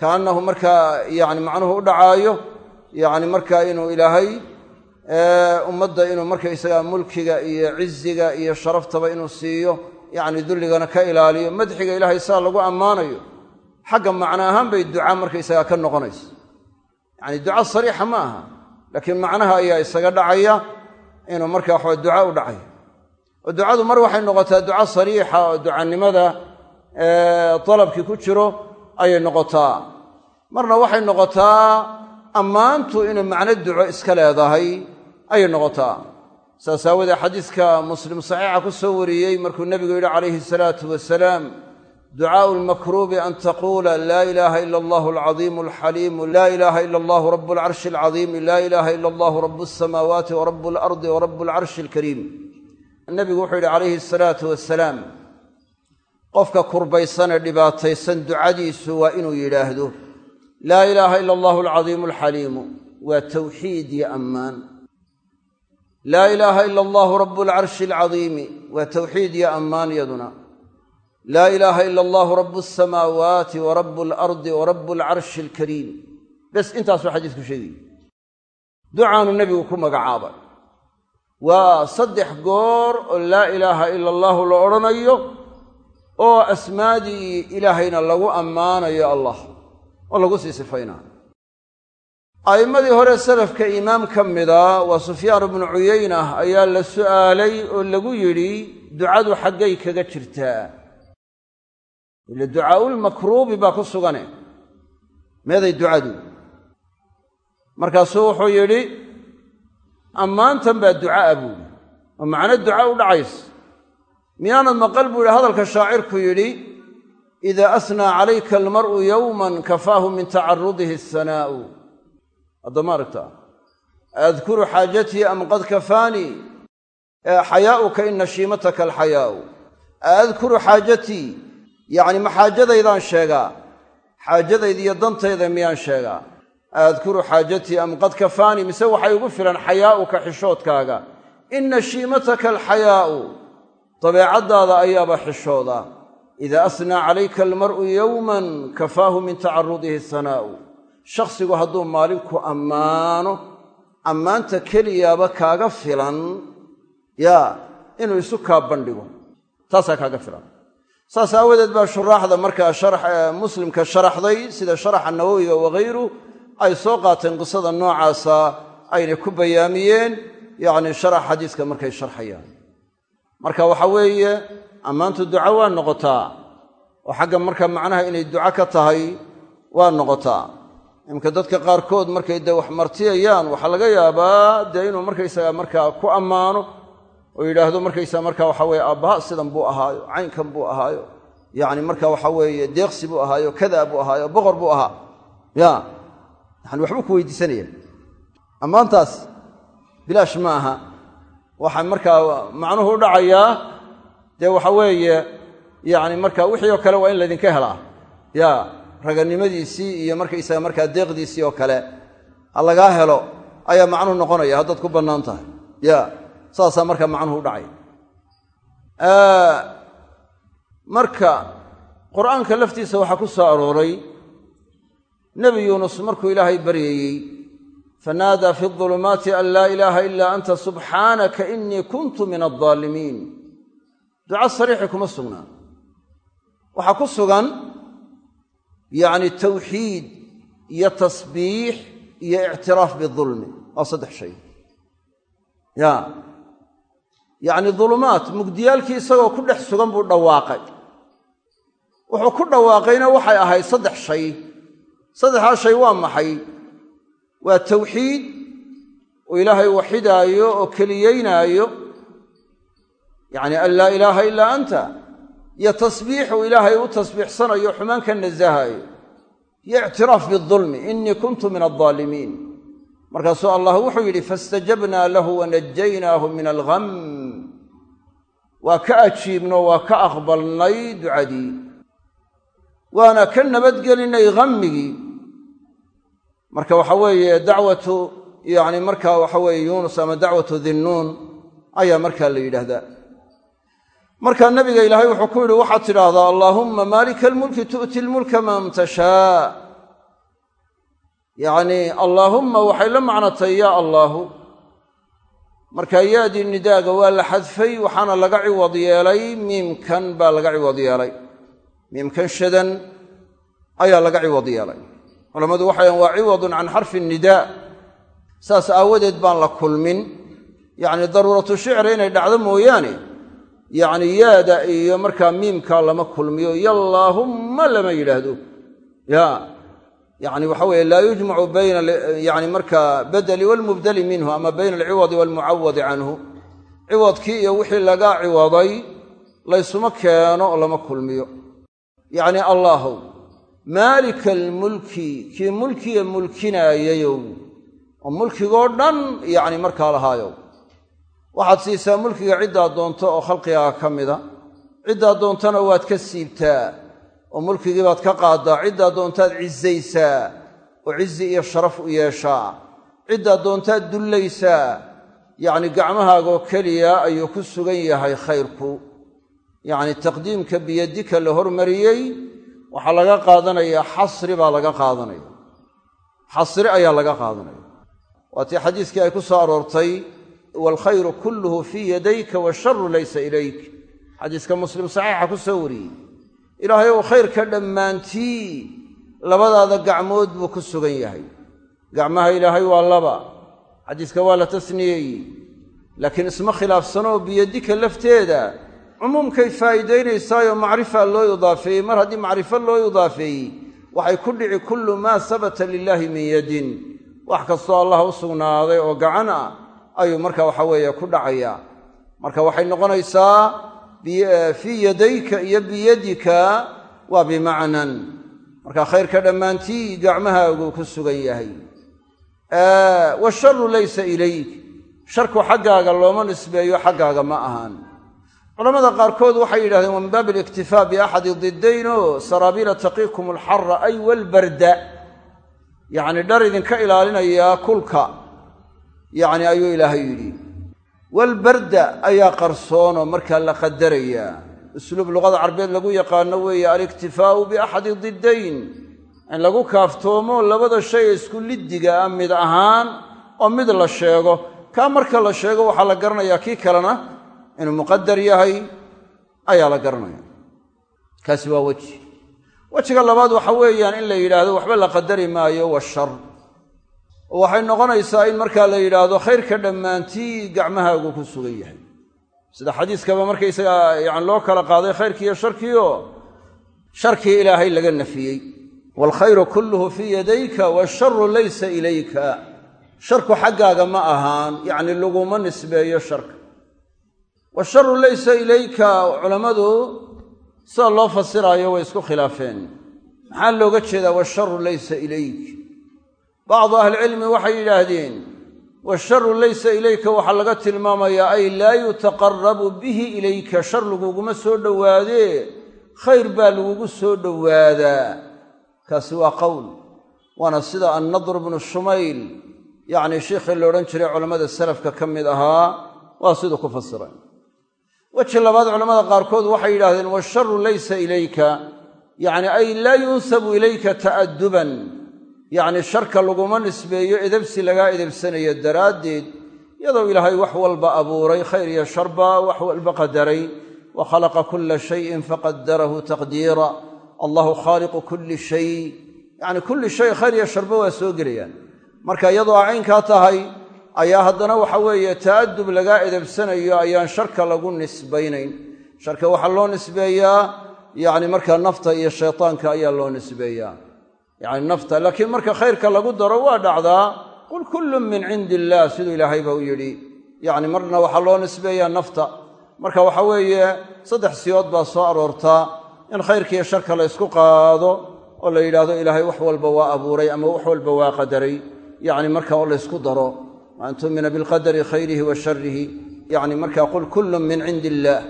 Kaannahu markaa yacni macnuhu u dhacaayo yacni markaa inuu ilaahay ummadda inuu markaysagaa mulkiga iyo ciziga iyo sharaftaba inuu siiyo yacni dulligana ka ilaaliyo madxiga ilaahay saa lagu ammaanayo xagga macno ahaan bay duca markaysagaa ka noqonayso yacni duca sariixa ma aha laakiin macnaha ayaa isaga dhacaya inuu markaa waxaa duca u dhacaya oo ducadu mar waxay noqotaa duca sariixa oo ducanimada dalabkii ku jiro ayay noqotaa. Marna waxay noqotaa ammaantu inuu macno duco iska leedahay ayay noqotaa saas aawoodee xadiiska muslim saxiixa ku soo wariyey markuu nebigu yidhi calayhi salaatu wasalaam ducaau lmakruubi an taquula laa ilaaha ila allahu alcadiimu alxaliimu laa ilaaha ila allahu rabu alcarshi alcadiimi laa ilaaha ila allahu rabu alsamaawaati wa rabu alardi wa rabu alcarshi alkariim. Nebigu wuxuu yidhi calayhi asalaatu wasalaam qofka kurbaysanee dhibaataysan ducadiisu waa inuu yidhaahdo laa ilaaha ila allahu alcadiimu alxaliimu waa tawxiid iyo ammaan laa ilaaha ila allahu rabu alcarshi alcadiimi waa tawxiid iyo ammaan yaduna laa ilaaha ila allahu rabu alsamaawaati wa rabu alardi wa rabu alcarshi alkariim bes intaasuu xadiisku sheegayy ducaanu nebigu ku magacaabay. Waa saddex goor oo laa ilaaha ila allahu la odhanayo oo asmaadii ilaahayna lagu ammaanayo allah oo lagu sii sifaynayo a'immadii hore salafka imaam ka mida waa sufyaan ibnu cuyayna ayaa la su'aalay oo lagu yidhi ducadu xaggay kaga jirtaa. Ila ducaaulmakruubi baa ku sugane. Meeday ducadu? Markaasuu wuxuu yidhi ammaantan baa ducaa buuhi oo macno duca u dhacays miyaanad maqal buu yidhi hadalka shaacirku yidhi idaa asnaa calayka almar'u yowman kafaahu min tacarudihi asanaa'u haddama aragtaa adkuru xaajatii am qad kafaanii xayaa'uka ina shiimataka alxayaa'u. Aadkuru xaajatii yacni ma xaajadaydaan sheegaa xaajadayda iyo dantayda miyaan sheegaa. Aadkuru xaajatii am qad kafaanii mise waxay igu filan xayaa'uka xishoodkaaga. Ina shiimataka alxayaa'u. Dabeecaddaada ayaaba xishooda. Idaa asnaa calayka almar'u yowman kafaahu min tacarudihi sanaa'u shakhsigu hadduu maalinku ammaano ammaanta keliyaaba kaaga filan. Yaa inuu isu kaa bandhigo taasaa kaaga filan. Saas aawadeed baa shuraaxda markaa muslimka sharaxday sida sharaxa nawowiga wakayru ay soo qaateen qisada noocaasa aynay ku bayaamiyeen yacni sharax xadiiska markay sharxayaan. Marka waxa weeye ammaantu duco waa noqotaa. Oo xagga marka macnaha inay duco ka tahay waa noqotaa imka dadka qaarkood markay dee wax martiyayaan waxaa laga yaabaa dee inuu markaysaga markaa ku ammaano oo yidhaahdo markaysaa marka waxa weye aabbaha sidan buu ahaayo caynkan buu ahaayo yacni marka waxa weeye deeqsi buu ahaayo kadaa buu ahaayo boqor buu ahaa. Ya yani waxbuu ku weydiisanaya. Ammaantaas bilaash ma aha. Waxaa markaa macnuhu u dhacayaa dee waxa weeye yacni marka wixii oo kale waa in laydinka helaa. Ya raganimadiisii iyo markaysaga markaa deeqdiisii oo kale ha lagaa helo ayaa macnuhu noqonaya haddaad ku bannaan tahay. Ya saasaa markaa macnuhu u dhacay. Marka qur'aanka laftiisa waxaa ku soo arooray nebi yuunus markuu ilaahay baryayey fanaadaa fi ulumaati an laa ilaaha ilaa anta subxaanaka inii kuntu min addaalimiin duca sariixi kuma sugnaa waxaa ku sugan yacni tawxiid iyo tasbiix iyo ictiraaf bidulmi. Waa saddex shay. Ya. Yacni dulumaat mugdiyaalkii isagoo ku dhex sugan buu dhawaaqay. Wuxuu ku dhawaaqayna waxay ahayd saddex shay. Saddexdaa shay waa maxay? Waa tawxiid uu ilaahay waxidaayo oo keliyeynaayo. Yacni an laa ilaaha ilaa anta iyo tasbiix uu ilaahay u tasbiixsanayo xumaan ka nasahaayo iyo ictiraaf bidulmi innii kuntu min addaalimiin markaasuu allah wuxuu yidhi faistajabnaa lahu wanajaynaahu min algham waa ka ajiibno waa ka aqbalnay ducadii. Waana ka nabadgelinay hammigii marka waxa weeye dacwatu yacni marka waxa weeye yuunus ama dacwatu dinnuun ayaa markaa la yidhaahdaa markaa nabiga ilaahay wuxuu ku yidhi waxaad tidhaahdaa allaahumma maalika almulki tu'ti lmulka man tashaa yacnii allaahumma waxay la macnatay yaa allaahu markaa yaadii nidaaga waa la xadfay waxaana laga ciwad yeelay miimkan baa laga ciwad yeelay. Miimkan shadan ayaa laga ciwad yeelay. Culammadu waxayan waa ciwadun can xarfi nidaa saas aawadeed baan la kulmin. Yacni daruuratu shicri inay dhacdo mooyaane yacni yaada iyo markaa miimkaa lama kulmiyo. Yallaahumma lama yidhaahdo. Ya yacni waxa weeye laa yujmacu bayna yani markaa badeli walmubdeli minhu ama bayna alciwadi waalmucawadi canhu. Ciwadkii iyo wixii laga ciwaday laysuma keeno oo lama kulmiyo. Yacni allaahow maalika almulki kii mulkiga mulkinaayayow oo mulkigoo dhan yacni markaa lahaayow waxaad siisaa mulkiga ciddaad doonto oo khalqigaaga ka mida. Ciddaad doontana waad ka siibtaa oo mulkigii baad ka qaaddaa ciddaad doontaad cisaysaa oo cizi iyo sharaf u yeeshaa. Ciddaad doontaad dullaysaa yacni gacmahaagoo keliya ayuu ku sugan yahay khayrku. Yacni taqdiimka biyadika la hormariyey waxaa laga qaadanayaa xasri baa laga qaadanaya. Xasri ayaa laga qaadanaya. Waatii xadiiskii ay ku soo aroortay waalkhayru kulluhu fii yadayka washaru laysa ilayk xadiiska muslim saxiixa ku soo wariyey ilaahay ou khayrka dhammaantii labadaada gacmood buu ku sugan yahay gacmaha ilaahay waa laba xadiiska waa la tasniyeeyey laakiin isma khilaafsanoo biyadika lafteeda cumuumkay faa'iidaynaysaayoo macrifa loo idaafeeyey mar haddii macrifo loo idaafeeyey waxay ku dhici kullu maa sabata lilaahi min yadin wax kastoo allah u sugnaaday oo gacan ah ayuu marka waxa weeye ku dhacayaa marka waxay noqonaysaa fii yadayka iyo biyadika waa bimacnan marka khayrka dhammaantii gacmahaagu ku sugan yahay. Washaru laysa ilayk. Sharku xaggaaga looma nisbeeyo xaggaaga ma ahaan culamada qaarkood waxay yidhahdeen wa min baabi aliktifaa biaxadi didayn o saraabiila taqiikum alxara ay walbarda yacni dhar idinka ilaalinayaa kulka yacni ayuu ilaahay yidhi walbarda ayaa qarsoonoo markaa la qadarayaa. Usluub luqada carbeed lagu yaqaano weeye aliktifaa'u biaxadi didayn. In lagu kaaftoomo labada shay isku liddiga ah mid ahaan oo mid la sheego. Kaa marka la sheego waxaa la garanayaa kii kalena inuu muqadar yahay ayaa la garanaya kaasi waa weji. Wejiga labaad waxa weeyaan in la yidhaahdo waxba la qadari maayo wa shar waxay noqonaysaa in markaa la yidhaahdo khayrka dhammaantii gacmahaagu ku sugan yahay. Sida xadiiskaba markaysaga yani loo kala qaaday khayrkiiyo sharkiio sharkii ilaahay laga nafiyey. Waalkhayru kulluhu fii yadayka waasharu laysa ilayka. Sharku xaggaaga ma ahaan yacni laguma nisbeeyo sharka. Washaru laysa ilayka culammadu sida loo fasiraayo way isku khilaafeen. Maxaa looga jeedaa washaru laysa ilayk bacdu ahlicilmi waxay yidhaahdeen washaru laysa ilayka waxaa laga tilmaamayaa ay laa yutaqarabu bihi ilayka shar laguguma soo dhowaadee khayr baa lagugu soo dhowaadaa kaasi waa qowl waana sida annadr bnu shumayl yacni sheikhii la odhan jiray culammada salafka ka mid ahaa waa siduu ku fasiray weji labaad culamada qaarkood waxay yidhahdeen washaru laysa ilayka yacni ay laa yunsabu ilayka ta'adduban yacni sharka laguma nisbeeyo edebsi lagaa edebsanayo daraaddeed iyadoo ilaahay wax walba abuuray khayr iyo sharba wax walba qadaray. Wa khalaqa kulla shayin faqadarahu taqdiira. Allahu khaaliqu kulli shay. Yacni kulli shay khayr iyo sharba waa soo gelayaan. Marka iyadoo caynkaa tahay ayaa haddana waxa weeye ta'adub lagaa edebsanayo ayaan sharka lagu nisbaynayn. Sharka waxaa loo nisbeeyaa yacni markaa nafta iyo shaytaanka ayaa loo nisbeeyaa yacni nafta laakiin marka khayrka lagu daro waa dhacdaa qul kullun min cindi illaah siduu ilaahayba u yidhi. Yacni marna waxaa loo nisbeeyaa nafta. Marka waxa weeye saddex siyood baa soo aroortaa in khayrkiiyo sharka la ysku qaado oo la yidhaahdo ilaahay wax walba waa abuuray ama wax walba waa qadaray. Yacni marka oo laysku daro an tumina bilqadari khayrihi wa sharihi yacni marka qul kullun min cindi illaah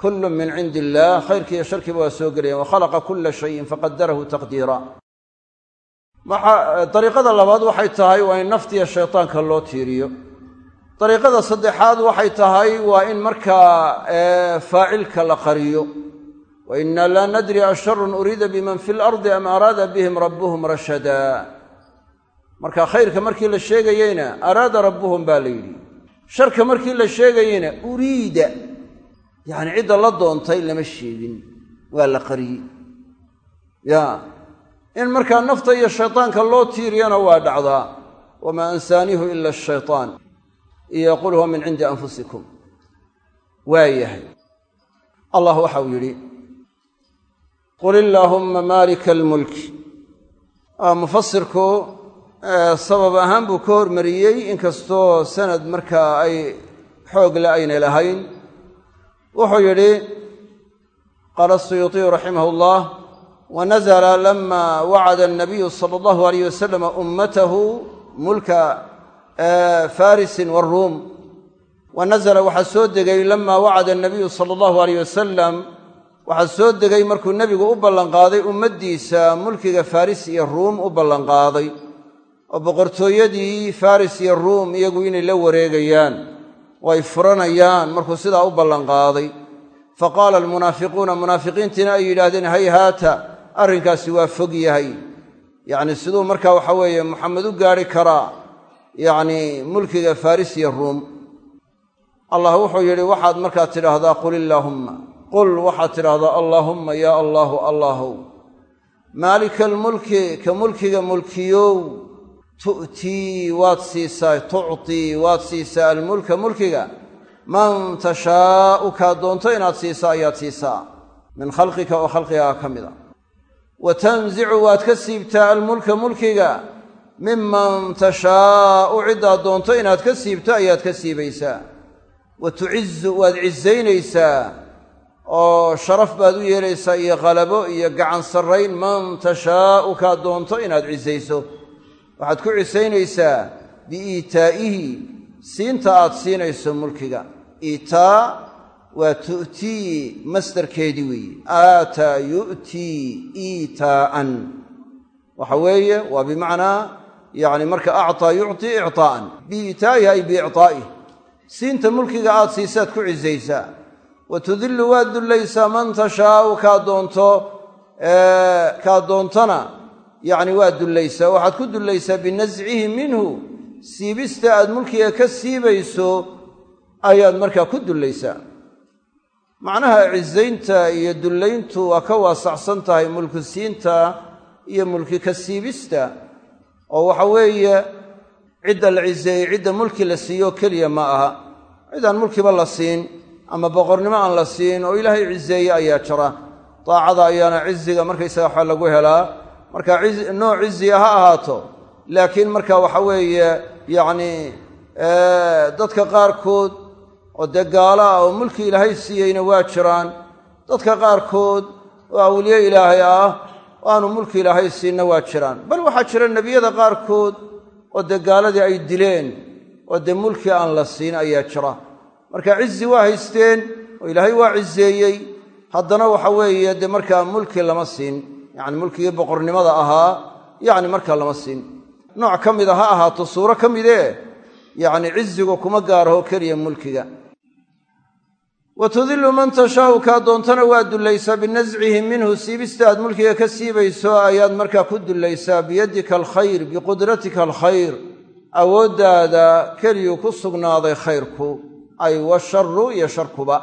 kullun min cindi illaah khayrkiiyo sharkiiba waa soo gelayaan wakhalaqa kulla shayin faqadarahu taqdiira dariiqada labaad waxay tahay waa in naftiya shaytaanka loo tiiriyo. Dariiqada saddexaad waxay tahay waa in markaa faacilka la qariyo. Wa inna laa nadri asharun uriida biman fi lardi am araada bihim rabbuhum rashadaa marka khayrka markii la sheegayeyna araada rabbuhum baa la yidhi. Sharka markii la sheegayeyna uriida yacni cidda la doontay lama sheegin. Waa la qariyey. Ya in markaa nafta iyo shaytaanka loo tiiriyana waa dhacdaa wamaa ansaaniihu ila ashaytaan iyo qul huwa min cindi anfusikum. Waa yahay. Allah waxa uu yidhi qul illaahumma maalika almulki mufasirku sabab ahaan buu ka hormariyey inkastoo sanad markaa ay xoog le aynay lahayn. Wuxuu yidhi qaala asuyuuطiyu raximah اllah wanazla lama wacada anabiyu sala allahu alayh wasalam ummatahu mulka farisin waruum wa nazla waxaa soo degay lama wacada anabiyu sala allahu alayh wasalam waxaa soo degay markuu nebigu u ballanqaaday ummaddiisa mulkiga faris iyo ruum u ballanqaaday oo boqortooyadii faris iyo ruum iyagu inay la wareegayaan oo ay furanayaan markuu sidaa u ballanqaaday fa almunaafiquuna munaafiqiintiina ay yidhaahdeen hayhaata arrinkaasi waa fog yahay. Yacni siduu markaa waxa weeye maxamed u gaadhi karaa yacni mulkiga faris iyo ruum. Allah wuxuu yidhi waxaad markaa tidhaahdaa qul illaahumma qul waxaad tidhaahdaa allaahumma yaa allaahu allaahow maalika almulki ka mulkiga mulkiyow tu'tii waad siisaa tuctii waad siisaa almulka mulkiga. Man tashaa'u kaa doonto inaad siisaa ayaad siisaa. Min khalqika oo khalqigaa ka mid a wa tanzicu waad ka siibtaa almulka mulkiga miman tashaa'u ciddaad doonto inaad ka siibto ayaad ka siibaysaa. Wa tucizu waad cisaynaysaa oo sharaf baad u yeelaysaa iyo qalabo iyo gacan sarrayn man tashaa'u kaad doonto inaad cisayso waxaad ku cisaynaysaa biiitaa'ihi siinta aad siinayso mulkiga. Iitaa waa tu'tii masdarkeedii weeye aataa yu'tii iitaa'an waxa weeye waa bimacnaa yacni marka acطaa yucطi icطaa'an biiitaa'ihi ay biicطaa'ihi siinta mulkiga aad siisaad ku cisaysaa wa tudillu waad dullaysaa man tashaa'u kaa doonto kaa doontona yacni waad dullaysaa waxaad ku dullaysaa binascihi minhu siibista aad mulkiga ka siibayso ayaad markaa ku dullaysaa macnaha cisaynta iyo dullayntu waa ka waasacsan tahay mulki siinta iyo mulki ka siibista oo waxa weeye cidda la ciseeyey cidda mulki la siiyo keliya ma aha. Cidaan mulkiba la siin ama boqornimo aan la siin oo ilaahay ciseeye ayaa jira. Daacada ayaana ciziga markaysaga waxa lagu helaa. Marka nooc ciziga ha ahaato laakiin marka waxa weeye yacni dadka qaarkood oo dee gaalo ah oo mulki ilaahay siiyeyna waa jiraan dadka qaarkood oo awliye ilaahay ah aanu mulki ilaahay siinna waa jiraan. Bal waxaa jira nebiyada qaarkood oo dee gaaladii ay dileen oo dee mulki aan la siin ayaa jira. Marka cizi waa haysteen oo ilaahay waa ciseeyey haddana waxa weeye dee markaa mulki lama siin. Yacni mulkigii boqornimada ahaa yacni markaa lama siin. Nooc ka mida ha ahaato suuro ka midee yacni cizigu kuma gaaraho keliya mulkiga wa tudillu man tashaau kaa doontana waa dullaysaa binascihi minhu siibista aad mulkiga ka siibayso ayaad markaa ku dullaysaa biyadika alkhayr biqudratika alkhayr awooddaada keliyuu ku sugnaaday khayrku ay washaru iyo sharkuba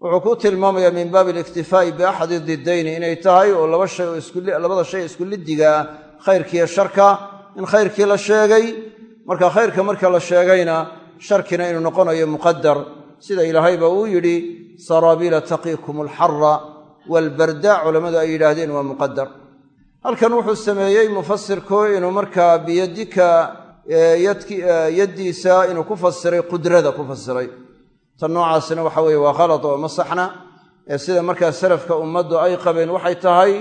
wuxuu ku tilmaamayaa min baabi aliktifaa'i biaxadi didayni inay tahay oo laba shay oo labada shay isku liddigaa khayrkiiyo sharka in khayrkii la sheegay marka khayrka marka la sheegayna sharkina inuu noqonayo muqadar sida ilaahayba uu yidhi saraabiila taqiikum alxara waalbarda culammadu ay yidhaahdeen waa muqadar halkan wuxuu sameeyey mufasirku inuu markaa biyadika yaddiisa inuu ku fasiray qudrada ku fasiray tan noocaasina waxa weeye waa khalad oo ma saxna ee sida markaa salafka ummaddu ay qabeen waxay tahay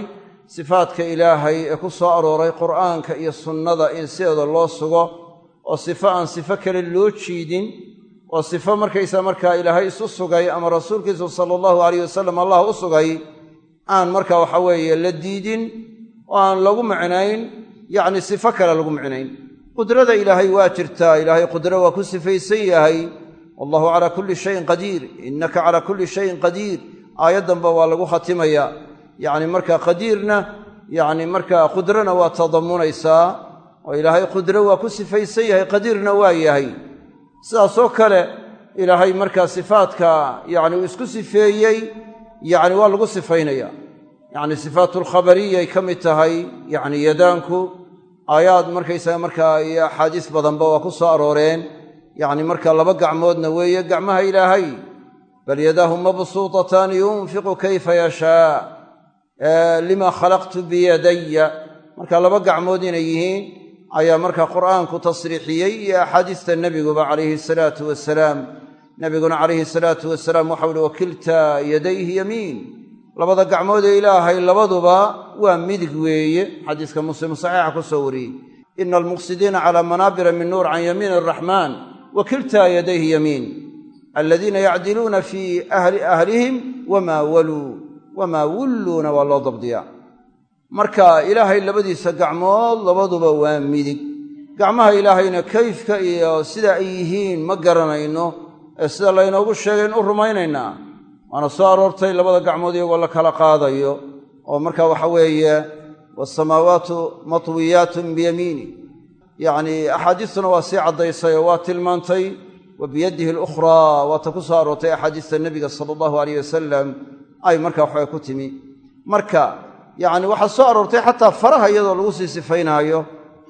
sifaadka ilaahay ee ku soo arooray qur'aanka iyo sunnada in sideeda loo sugo oo sifo aan sifo kale loo jiidin oo sifo markaysa markaa ilaahay isu sugay ama rasuulkiisu sala allahu alayh wasalam allah u sugay aan marka waxa weeye la diidin oo aan lagu micnayn yacni sifo kale lagu micnayn. Qudrada ilaahay waa jirtaa ilaahay qudro waa ku sifaysan yahay. Wallahu calaa kulli shayin qadiir innaka calaa kulli shayin qadiir. Aayaddanba waa lagu khatimayaa yacni marka qadiirna yacni markaa qudrana waa tadamunaysaa oo ilaahay qudro waa ku sifaysan yahay qadiirna waa yahay sidaasoo kale ilaahay markaa sifaadka yacni uu isku sifeeyey yacni waa lagu sifaynaya yacni sifaatulkhabariyay ka mid tahay yacni yadaanku aayaad markaysaga markaa iyo axaadiis badanba waa ku soo arooreen. Yacni marka laba gacmoodna weeye gacmaha ilaahay. Bal yadaahu mabsuutataani yunfiqu kayfa yashaa. Lima khalaqtu biyadaya marka laba gacmood inay yihiin ayaa marka qur'aanku tasriixiyey iyo axaadiista nebiguba calayhi salaatu wasalaam nebiguna calayhi salaatu wasalaam waxau uhi wakiltaa yadayhi yamiin. Labada gacmood ee ilaahay labaduba waa midig weeye. Xadiiska muslim saxiixa ku soo wariyey. Ina almuqsidiina calaa manaabira min nuur can yamiin araxmaan wa kiltaa yadayhi yamiin. Aladiina yacdiluuna fii ahli ahlihim wamaa waluu wamaa wulluuna waa loo dabdiyaa marka ilaahay labadiisa gacmood labaduba waa midig. Gacmaha ilaahayna kayfka iyo sida ay yihiin ma garanayno. Ee sida laynoogu sheegayn u rumaynaynaa. Waana soo aroortay labada gacmood iyagoo la kala qaadayo. Oo marka waxa weeye waasamaawaatu matwiyaatun biyamiini. Yacnii axaadiistuna waa sii caddaysay oo waa tilmaantay wa biyadihi alukhraa. Waata ku soo aroortay axaadiista nebiga sala allahu alayh wasalam ay marka waxawe ku timi. Marka yacni waxaa soo aroortay xataa faraha iyadoo lagu sii sifaynaayo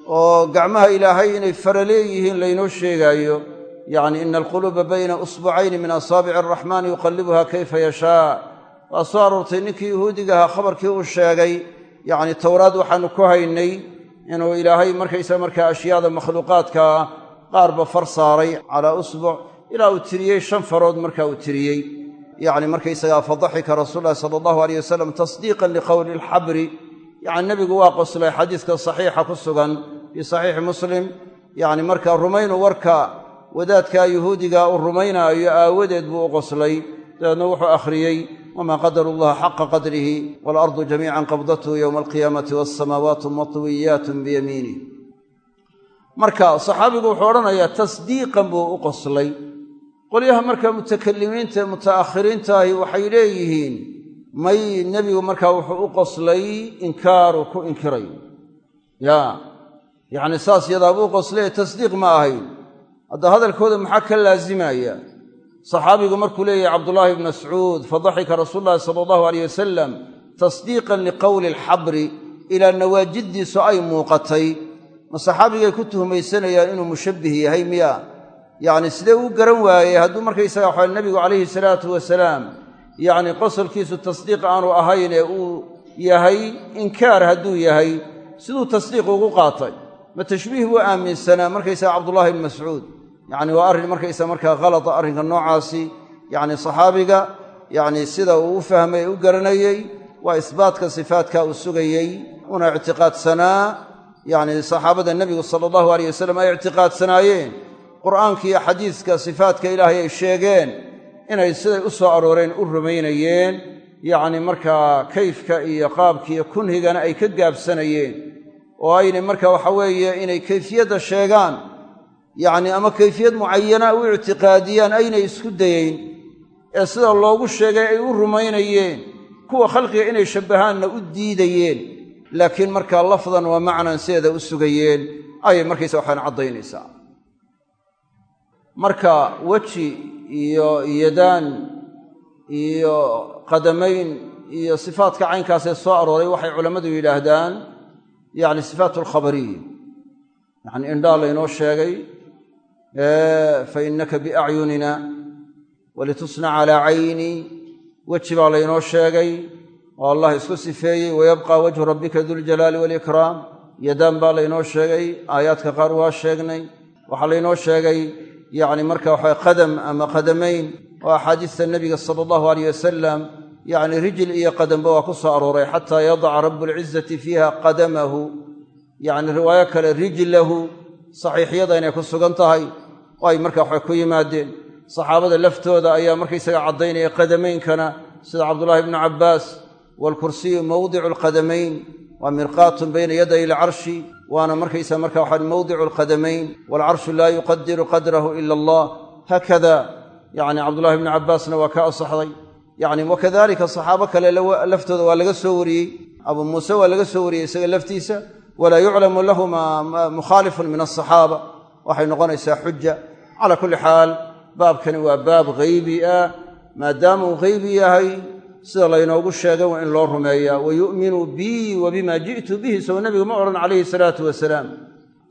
oo gacmaha ilaahay inay fara leeyihiin laynoo sheegaayo. Yacni ina alquluuba bayna usbucayni min asaabici araxmaani yuqallibuha kayfa yashaa. Waa soo aroortay ninkii yuhuudiga ahaa khabarkii uu sheegay. Yacni towraad waxaannu ku haynay inuu ilaahay markaysa markaa ashyaada makhluuqaadka qaarba far saaray calaa usbuc ilaa uu tiriyey shan farood marka uu tiriyey yacni markaysagaa fadaxika rasuul lahi sala allahu aleyh wasalam tasdiiqan liqowli alxabri. Yacni nebigu waa qoslay xadiiska saxiixa ku sugan fii saxiixi muslim. Yacni markaa rumaynu warka wadaadkaa yuhuudiga uu rumaynaayo aawadeed buu u qoslay. Dabeedna wuxuu akhriyey wamaa qadaru llaha xaqa qadrihi waalardu jamiican qabdathu yowma alqiyaamati waasamaawaatu matwiyaatun biyamiinih marka saxaabigu wuxuu odhanayaa tasdiiqan buu u qoslay qolyaha marka mutakalimiinta ee muta'akhiriintaahi waxay leeyihiin may nebigu markaa wuxuu u qoslay inkaaru ku inkirayo yaa yacni saas yadaabuu qoslay ee tasdiiq ma ahayn. Hadda hadalkooda maxaa ka laasimaya saxaabigu markuu leeyahay cabdullaahi bn mascuud fadaxika rasuulu llahi sala allahu aleyh wasalam tasdiiqan liqowli alxabri ilaa nawaajiddiisu ay muuqatay. Ma saxaabigay ku tuhmaysanayaan inuu mushabbih yahay miya yacni sidee uu garan waayey? Hadduu markaysaga waxa nebigu calayhi salaatu wasalaam yacni qosolkiisu tasdiiq aanu ahayn ee uu yahay inkaar hadduu yahay siduu tasdiiq ugu qaatay. Ma tashbiih buu aaminsanaa markaysaga cabdullaahi ibn mascuud. Yacni waa arrin markaysa markaa khalata arrinka noocaasi yacni saxaabiga yacni sida uu u fahmay u garanayey waa isbaatka sifaadka uu sugayey una ictiqaadsanaa yacni saxaabada nebigu sala allahu aleyh wasalam ay ictiqaadsanaayeen qur'aanka iyo xadiiska sifaadka ilaahay ay sheegeen inay siday u soo arooreen u rumaynayeen yacni markaa kayfka iyo qaabka iyo kunhigana ay ka gaabsanayeen oo aynay marka waxa weeye inay kayfiyadda sheegaan yacni ama kayfiyad mucayana u ictiqaadiyaan aynay isku dayeyn ee sida loogu sheegay ay u rumaynayeen kuwa khalqiga inay shabbahaanna u diidayeen laakiin markaa lafdan waa macnan sideeda u sugayeen ayay markaysa waxaan caddaynaysaa marka weji iyo yadaan iyo qadamayn iyo sifaadka caynkaasee soo arooray waxay culammadu yidhaahdaan yacni sifaat alkhabariya yacni indhaa laynoo sheegay fa innaka biacyunina walitusnac calaa cayni. Weji baa laynoo sheegay oo allah isku sifeeyey wayabqa wajhu rabbika duljalaali waalikraam yadaan baa laynoo sheegay aayaadka qaar waa sheegnay. Waxaa laynoo sheegay yacni marka waxa qadam ama qadamayn oo axaadiista nebiga sala allahu aleyh wasalam yacni rijil iyo qadamba waa ku soo arooray xataa yadaca rabuulcizati fiiha qadamahu. Yacni riwaayo kale rijlahu saxiixyada inay ku sugan tahay oo ay marka waxay ku yimaadeen. Saxaabada laftooda ayaa markaysaga caddaynaya qadamaynkana sida cabdullaahi ibnu cabbaas waalkursiyu mawdicu alqadamayn waa mirqaatun bayna yaday alcarshi waana markaysa marka waxaa mawdicu alqadamayn waalcarshu laa yuqadiru qadrahu ila allah. Haakada yacni cabdullahi ibnu cabbaasna waa ka asaxday yacni wakadalika saxaabo kale laftooda waa laga soo wariyey. Abuu muuse waa laga soo wariyey isaga laftiisa. Walaa yuclamu lahu mukhaalifun min asaxaaba waxay noqonaysaa xuja calaa kulli xaal baabkani waa baab haybi ah. Maadaama uu haybi yahay sida laynoogu sheegay waa in loo rumeeyaa. Wa yu'minu bii wa bima ji'tu bihi. Sow nebigu ma odhan calayhi salaatu wasalaam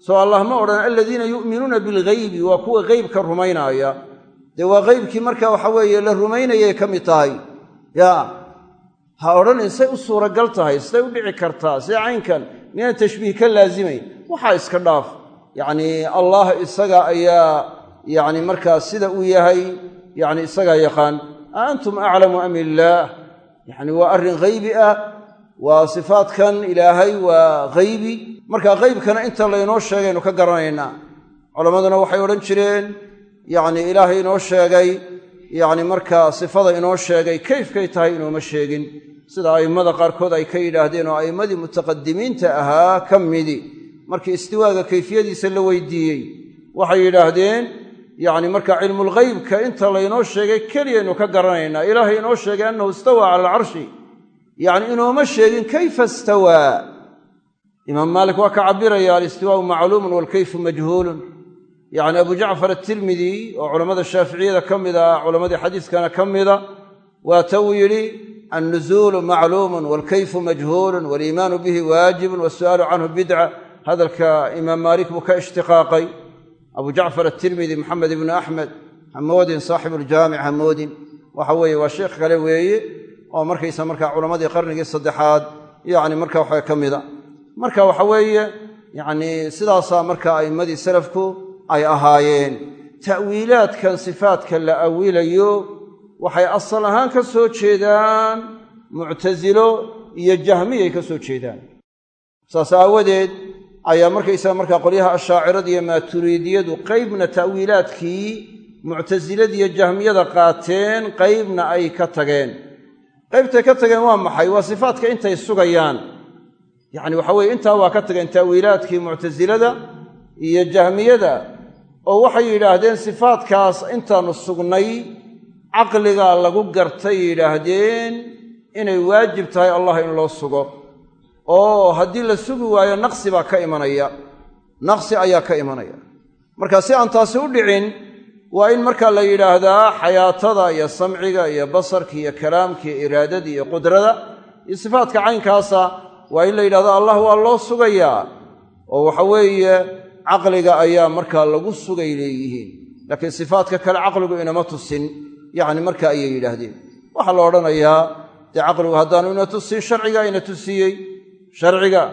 soo allah ma odhan aladiina yu'minuuna bilghaybi waa kuwa heybka rumaynaaya dee waa heybkii marka waxa weeye la rumaynayay ka mid tahay. Yaa ha odhanin say u suuragal tahay siday u dhici kartaa see caynkan miyaan tashbiih ka laasimayn? Waxaa iska dhaaf. Yacnii allah isaga ayaa yacni markaa sida uu yahay yacni isagaa yaqaan a antum aclamu am illaah yacni waa arrin haybi ah waa sifaadkan ilaahay waa haybi marka haybkana inta laynoo sheegaynu ka garanaynaa. Culammaduna waxay odhan jireen yacni ilaahay inoo sheegay yacni markaa sifada inoo sheegay kayfkay tahay inooma sheegin. Sida a'immada qaarkood ay ka yidhaahdeen oo a'immadii mutaqadimiinta ahaa ka midi. Markii istiwaaga kayfiyadiisa la weydiiyey waxay yidhaahdeen yacni marka cilmulghaybka inta laynoo sheegay keliyaynu ka garanaynaa. Ilaahay inoo sheegay annahu istawaa cala alcarshi yacni inooma sheegin kayfa istawaa imaam maalik waa ka cabiraya alistiwaau macluumun waalkayfu majhuulun. Yacni abu jacfar atirmidi oo culammada shaaficiyada ka mid ah culammadii xadiiskana ka mida waata uu yidhi annuzuulu macluumun waalkayfu majhuulun waaliimaanu bihi waajibun waasu'aalu canhu bidca. Hadalka imaam maalik buu ka ishtiqaaqay abu jacfar atirmidi maxamed ibnu axmed hamoodin saaxibuuljaamic hamoodin waxa weeye waa sheekh kale weeye oo markaysa markaa culammadii qarnigii saddexaad yacni marka waxa ka mida marka waxa weeye yacnii sidaasaa marka a'immadii salafku ay ahaayeen. Ta'wiilaadkan sifaadka la awilayo waxay asal ahaan ka soo jeedaan muctasilo iyo jahmiyay ka jeedaan. Saas aawadeed ayaa markaysaga markaa qolyaha ashaacirada iyo maaturiidiyadu qaybna ta'wiilaadkii muctasiladiiyo jahmiyada qaateen qaybna ay ka tageen. Qaybtay ka tageen waa maxay? Waa sifaadka intay sugayaan. Yacni waxa weye intaa waa ka tageen ta'wiilaadkii muctasilada iyo jahmiyada oo waxay yidhaahdeen sifaadkaas intaannu sugnay caqligaa lagu gartay yidhaahdeen inay waajib tahay allah in loo sugo oo haddii la sugi waayo naqsi baa ka imanaya. Naqsi ayaa ka imanaya. Marka si aan taasi u dhicin waa in markaa la yidhaahdaa xayaatada iyo samciga iyo basarka iyo kalaamka iyo iraadada iyo qudrada iyo sifaadka caynkaasa waa in la yidhahdo allah waa loo sugayaa oo waxa weeye caqliga ayaa markaa lagu sugay leeyihiin. Laakiin sifaadka kale caqligu inama tusin. Yacni marka ayay yidhaahdeen. Waxaa la odhanayaa dee caqligu haddaanu ina tusin sharciga ina tusiyey sharciga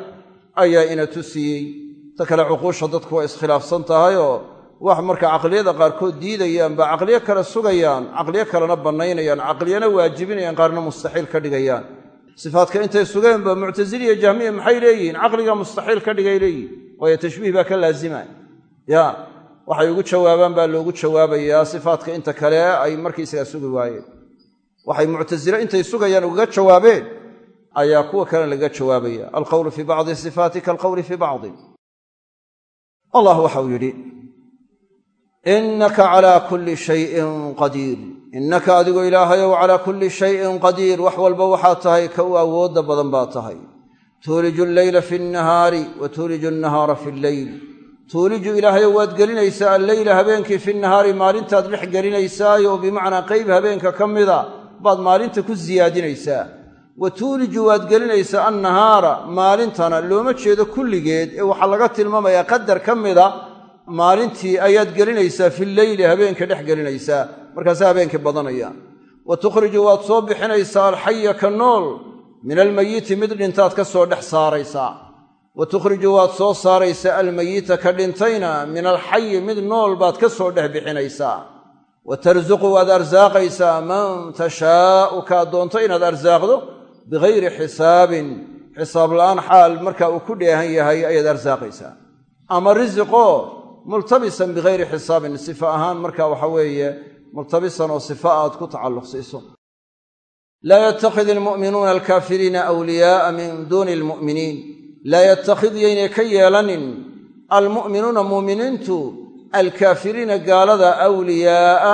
ayaa ina tusiyey. Ta kale cuquusha dadku waa iskhilaafsan tahay oo wax marka caqliyada qaarkood diidayaan baa caqliyo kale sugayaan caqliyo kalena bannaynayaan caqliyana waajibinayaan qaarna mustaxiil ka dhigayaan. Sifaadka intay sugeen ba muctasiliya jahmiya maxay leeyihiin? Caqliga mustaxiil ka dhigay leeyihiin waayo tashbiih baa ka laazima ya waxay ugu jawaabaan baa loogu jawaabayaa sifaadka inta kale ay markaysagaa sugi waayeen. Waxay muctasile intay sugayaan ugaga jawaabeen ayaa kuwa kale lagaga jawaabaya alqowlu fii bacdi sifaati kaalqowli fii bacdin allah waxau yidhi innaka calaa kulli shayin qadiir. Innaka adigu ilaahayow calaa kulli shayin qadiir. Wax walba waxaa tahay ka u awoodda badan baa tahay. Tuuliju alleyla fi nnahaari wa tuuliju annahaara fi lleyl. Tuuliju ilaahayow waad gelinaysaa alleyla habeenkii fi nahaari maalintaad dhex gelinaysaayo bimacnaa qayb habeenka ka mida baad maalinta ku siyaadinaysaa wa tuuliju waad gelinaysaa annahaara maalintana looma jeedo kulligeed ee waxaa laga tilmaamayaa qadar ka mida maalintii ayaad gelinaysaa fileyli habeenka dhex gelinaysaa. Markaase habeenkii badanaya wa tukhriju waad soo bixinaysaa alxaya ka nool min almayiti mid dhintaad ka soo dhex saaraysaa. Wa tukhriju waad soo saaraysaa almayita ka dhintayna min alxayi mid nool baad ka soo dhex bixinaysaa. Wa tarsuqu waad arsaaqaysaa man tashaa'u kaad doonto inaad arsaaqdo bigayri xisaabin xisaab la'aan xaal marka uu ku dheehan yahay ayaad arsaaqaysaa ama risiqoo multabisan bigayri xisaabin sifa ahaan marka waxa weeye multabisan oo sifa aad ku tacalluqsiiso laa yattakhid almu'minuuna alkaafiriina awliyaa'a min duuni almu'miniin laa yattakhid yaynay ka yeelanin almu'minuuna muuminiintu alkaafiriina gaalada awliyaa'a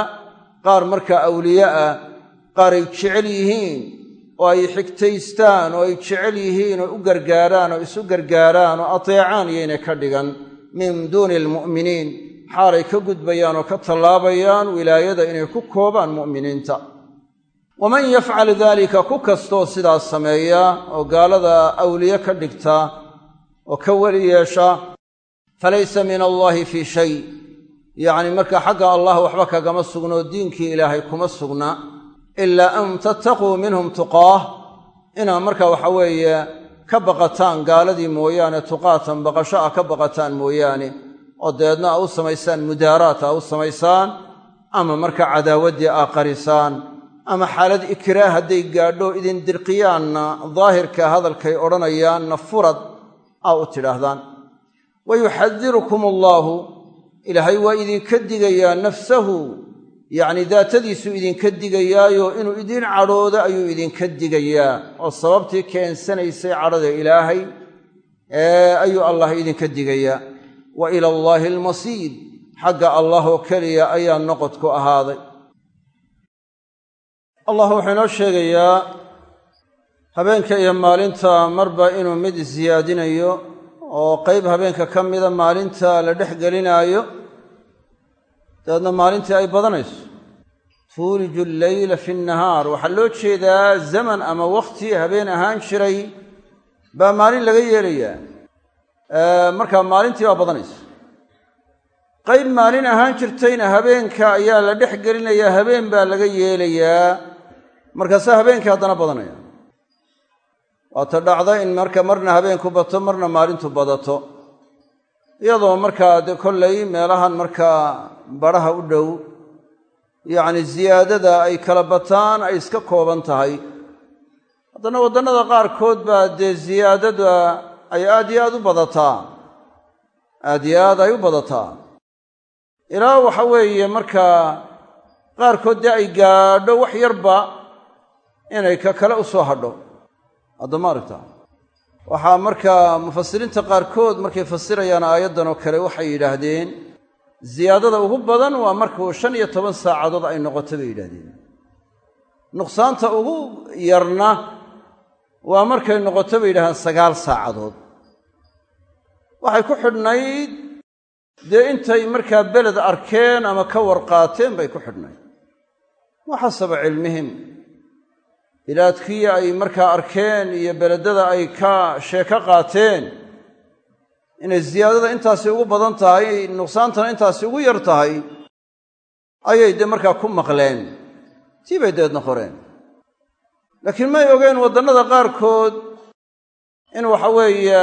qaar markaa awliya'a qaar ay jecel yihiin oo ay xigtaystaan oo ay jecel yihiin oo u gargaaraan oo isu gargaaraan oo ateecaan yaynay ka dhigan. Min duuni almu'miniin xaalay ka gudbayaan oo ka tallaabayaan wilaayada inay ku koobaan mu'miniinta. Waman yafcal daalika ku kastoo sidaas sameeya oo gaalada awliye ka dhigta oo ka weli yeesha falaysa min allaahi fii shay. Yacni marka xagga allah waxba kagama sugnoo diinkii ilaahay kuma sugna ilaa an tattaquu minhum tuqaah. Inaad marka waxa weeye ka baqataan gaaladii mooyaane tuqaatan baqasho ah ka baqataan mooyaane oo dabeedna a u samaysaan mudaaraat a u samaysaan ama marka cadaawaddii aa qarisaan ama xaalad ikraah hadday gaadho idin dirqiyaanna daahirka hadalkay odhanayaanna furad aa u tidhaahdaan. Wa yuxadirukum allaahu ilaahay waa idinka digayaa nafsahu yacni daatadiisuu idinka digayaayo inuu idiin cadhoodo ayuu idinka digayaa. Oo sababtii keensanaysay cadhada ilaahay ayuu allah idinka digayaa. Wa ila allaahi almasiir xagga allah oo keliya ayaa noqodku ahaaday. Allah wuxuu inoo sheegayaa habeenka iyo maalinta marba inuu mid siyaadinayo oo qayb habeenka ka mida maalinta la dhex gelinaayo dabeedna maalintii ay badanayso. Tuuliju alleyla fi nnahaar. Waxaa loo jeedaa zaman ama wakhti habeen ahaan jiray baa maalin laga yeelayaa. Markaa maalintii baa badanaysa. Qayb maalin ahaan jirtayna habeenka ayaa la dhex gelinayaa habeen baa laga yeelayaa. Markaase habeenkii haddana badanaya. Waata dhacda in marka marna habeenku bato marna maalintu badato iyadoo markaa de kollay meelahan markaa badhaha u dhow yacni ziyaadada ay kala bataan ay iska kooban tahay. Haddana waddannada qaarkood baa dee ziyaadada ay aad iyo aad u badataa aad iyo aad ay u badataa ilaa waxa weeye markaa qaarkood dee ay gaadho wax yarba inay ka kale u soo hadho. Haddama aragta waxaa markaa mufasiriinta qaarkood markay fasirayaan aayaddan oo kale waxay yidhaahdeen ziyaadada ugu badan waa markuu shan iyo toban saacadood ay noqoto bay yidhahdeen nuqsaanta ugu yarna waa markay noqoto bay yidhahdeen sagaal saacadood. Waxay ku xidhnayd dee intay markaa beled arkeen ama ka warqaateen bay ku xidhnayd. Wa xasaba cilmihim bilaadkii ay markaa arkeen iyo beledada ay ka sheeko qaateen inay ziyaadada intaasi ugu badan tahay nuqsaantana intaasi ugu yar tahay ayay dee markaa ku maqleen. Tii bay deedna qoreen. Laakiin may ogeen waddannada qaarkood in waxa weeye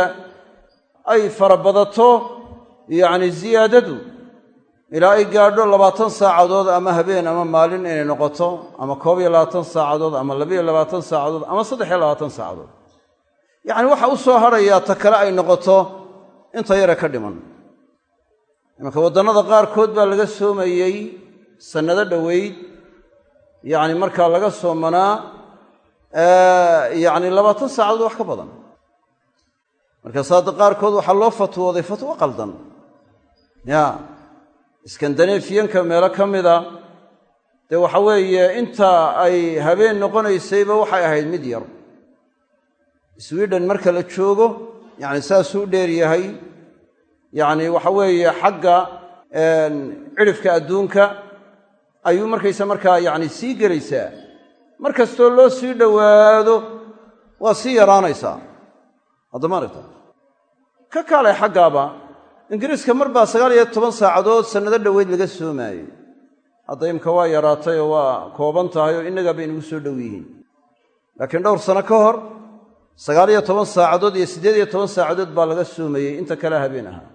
ay farabadato yacni ziyaadadu ilaa ay gaadho labaatan saacadood ama habeen ama maalin inay noqoto ama koob iyo labaatan saacadood ama labiyo labaatan saacadood ama saddex iyo labaatan saacadood. Yacni waxa u soo hadhayaa ta kale ay noqoto inta yare ka dhiman. Imanka waddannada qaarkood baa laga soomayey sannado dhoweyd. Yacni markaa laga soomanaa yacni labaatan saacadood wax ka badan. Markaasaa qaarkood waxaa loo fatwooday fatwo qaldan. Ya iskandanefiyanka meelo ka mida dee waxa weeye inta ay habeen noqonaysayba waxay ahayd mid yar. Swiden marka la joogo yacni saasuu dheer yahay. Yacni waxa weeye xagga cidhifka adduunka ayuu markaysa markaa yacni sii gelaysaa. Mar kastoo loo sii dhowaado waa sii yaraanaysaa. Haddama aragta? Ka kaalay xaggaaba ingiriiska mar baa sagaal iyo toban saacadood sannado dhoweyd laga soomaayey. Hadda waa yaraatay oo waa kooban tahay oo innagaa bay inagu soo dhow yihiin. Laakiin dhowr sano ka hor sagaal iyo toban saacadood iyo siddeed iyo toban saacadood baa laga soomayey inta kale habeen ahaa.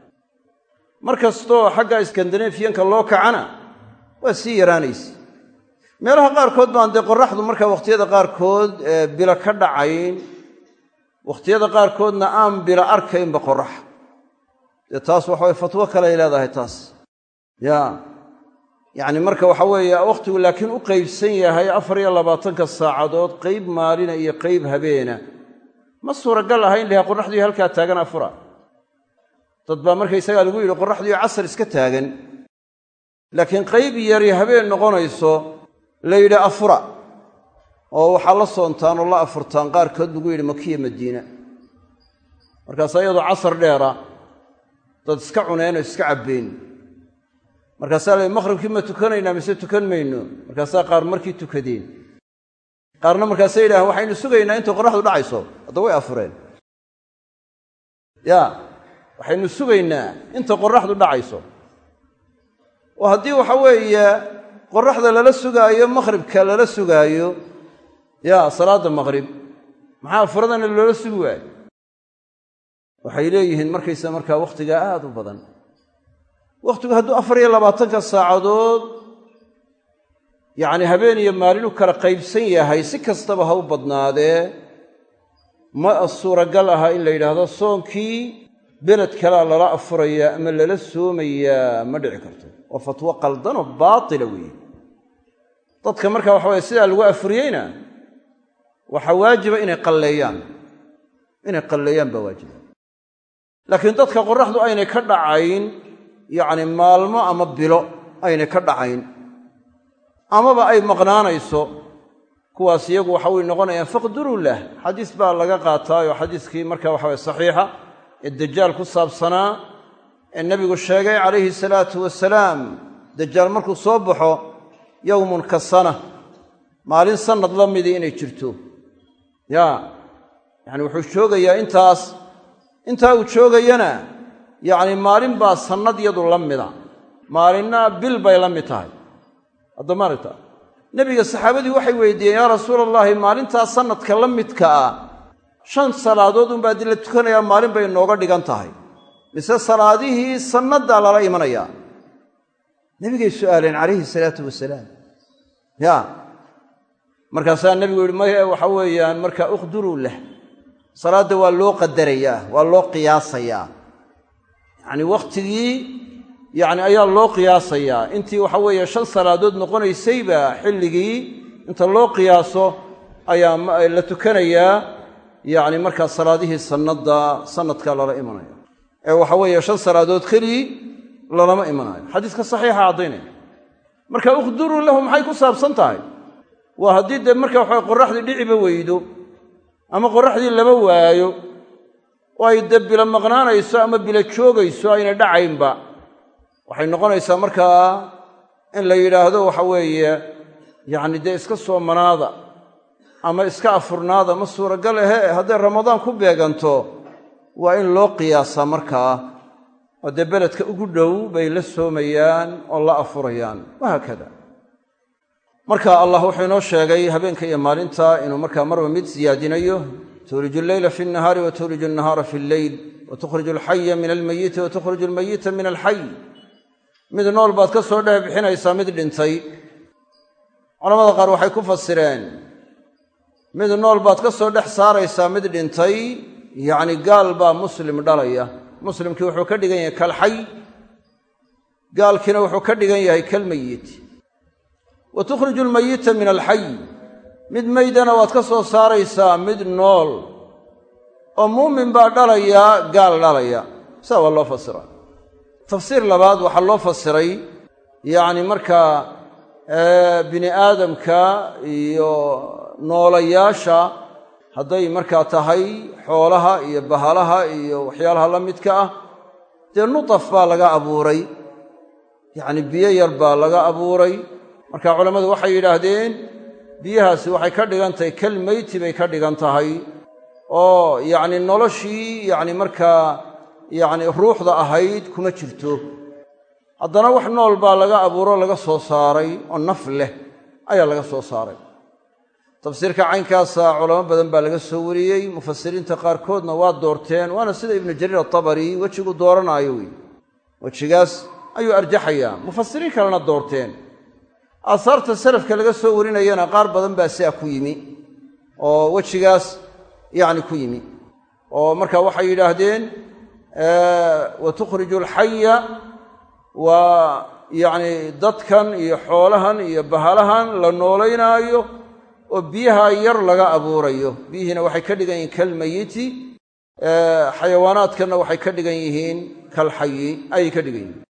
Mar kastoo xagga iskandanefiyanka loo kacana waa sii yaraanaysa. Meelaha qaarkood baan dee qorraxdu markaa wakhtiyada qaarkood bila ka dhacayn wakhtiyada qaarkoodna aan bila arkaynba qorrax dee taas waxa weye fatwo kale ay leedahay taas. Ya yacni marka waxa weeye wakhtigu laakiin u qaybsan yahay afar iyo labaatanka saacadood qayb maalina iyo qayb habeena. Ma suuragal aha in layahay qorraxdii halkaa taagan afura. Dad baa markaysagaa lagu yidhi qorraxdiio casar iska taagan. Laakiin qayb yari habeen noqonayso la yidhi afura oo waxaa la soontaan oo la afurtaan qaarkood lagu yidhi makiya madiina. Markaasaa iyadoo casar dheera dad iska cuneen oo iska cabbeen. Markaasaa la maqhribkii ma tukanaynaa mise tukan mayno? Markaasaa qaar markii tukadeen. Qaarna markaasay yidhaaheen waxaynu sugaynaa intay qorraxdu dhacayso. Hadda way afureen. Ya waxaynu sugaynaa inta qorraxdu dhacayso. Oo haddii waxa weeye qorraxda lala sugaayo maqhribka lala sugaayo ya salaadda maqhrib maxaa afuradana loola sugi waayo waxay leeyihiin markaysa markaa wakhtigaa aad u badan. Wakhtigu hadduu afar iyo labaatanka saacadood yacni habeen iyo maalin u kala qaybsan yahay si kastaba ha u badnaadee ma suuragal aha in la yidhaahdo soonkii beled kalea lala afurayaa ama lala soomayaa ma dhici karto. Waa fatwo qaldanoo baatila weeye. Dadka marka waxa weye sidaa lagu afuriyeyna waxaa waajiba inay qalleeyaan. Inay qalleeyaan baa waajiba laakiin dadka qorraxdu aynay ka dhacayn yacni maalmo ama bilo aynay ka dhacayn. Amaba ay maqnaanayso kuwaas iyagu waxa way noqonayaan faqduruu lah xadiis baa laga qaataayoo xadiiskii marka waxa weye saxiixa ee dajaal ku saabsanaa ee nebigu sheegay calayhi salaatu wasalaam dajaal markuu soo baxo yowmun ka sana maalin sannad la midii inay jirto. Yaa yacni wuxuu joogayaa intaas intaa uu joogayana yacni maalin baa sannad yadu la mida maalinna bil bay la mid tahay. Haddama aragta nebiga saxaabadii waxay weydiiyeen yaa rasuula allaahi maalintaa sannadka la midka ah shan salaadood unbaa dii la tukanayaa maalin bay nooga dhigan tahay. Mise salaadihii sannadaa lala imanayaa nebigay su'aaleen calayhi salaatu wasalaam. Ya. Markaasaa nebigu yihi maye waxa weeyaan markaa ukhduruu lah salaadda waa loo qadarayaa waa loo qiyaasayaa. Yacni wakhtigii yacni ayaa loo qiyaasayaa. Intii waxa weeye shan salaadood noqonaysayba xilligii inta loo qiyaaso ayaa la tukanayaa yacni markaa salaadihii sannadda sannadkaa lala imanaya ee waxa weeye shan salaadood kelii lalama imanayo. Xadiiska saxiixa caddaynaya. Marka ukhduruu lahu maxay ku saabsan tahay? Waa haddii dee marka waxa qorraxdii dhiciba weydo ama qorraxdii lama waayo. Oo ay dee bila maqnaanayso ama bila joogayso ayna dhacaynba. Waxay noqonaysaa markaa in la yidhaahdo waxa weeye yacni dee iska soomanaada ama iska afurnaada ma suuragal ahe hadday ramadaan ku beeganto waa in loo qiyaasaa markaa oo dee beledka ugu dhow bay la soomayaan oo la afurayaan. Wahaakada marka allah wuxuu inoo sheegay habeenka iyo maalinta inuu markaa marba mid siyaadinayo tuuliju alleyla fi nnahaari wa tuuliju annahaara fi lleyl wa tukhriju alxaya min almayiti wa tukhriju almayita min alxay mid nool baad ka soo dhex bixinaysaa mid dhintay. Culamada qaar waxay ku fasireen mid nool baad ka soo dhex saaraysaa mid dhintay yacni gaal baa muslim dhalaya. Muslimkii wuxuu ka dhigan yahay kalxay gaalkiina wuxuu ka dhigan yahay kalmayit wa tukhriju almayita min alxay mid meydana waad ka soo saaraysaa mid nool. Oo muumin baa dhalaya gaal dhalaya. Saa waa loo fasira tafsiir labaad waxaa loo fasiray yacni markaa bini aadamka iyo noolayaasha hadday markaa tahay xoolaha iyo bahalaha iyo waxyaalaha la midka ah dee nutaf baa laga abuuray. Yacni biyo yar baa laga abuuray marka culammadu waxay yidhaahdeen biyahaasi waxay ka dhigan tahay kal bay ka dhigan tahay oo yacni noloshii yacni markaa yacni ruuxda ahayd kuma jirto. Haddana wax nool baa laga abuuro laga soo saaray oo naf leh ayaa laga soo saaray. Tafsiirka caynkaasa culamo badan baa laga soo wariyey mufasiriinta qaarkoodna waa doorteen waana sida ibnu jariir atabari wejigu dooranaayo wey wejigaas ayuu arjaxayaa mufasiriin kalena doorteen aahaarta salafka laga soo warinayana qaar badan baa siaa ku yimi oo wejigaas yacni ku yimi. Oo marka waxay yidhaahdeen wa tukhriju alxaya waa yacni dadkan iyo xoolahan iyo bahalahan la noolaynaayo oo biyaha yar laga abuurayo. Biyihiina waxay ka dhigan yihiin kalmayiti xayawaanaadkanna waxay ka dhigan yihiin kalxayi ayay ka dhigan yihiin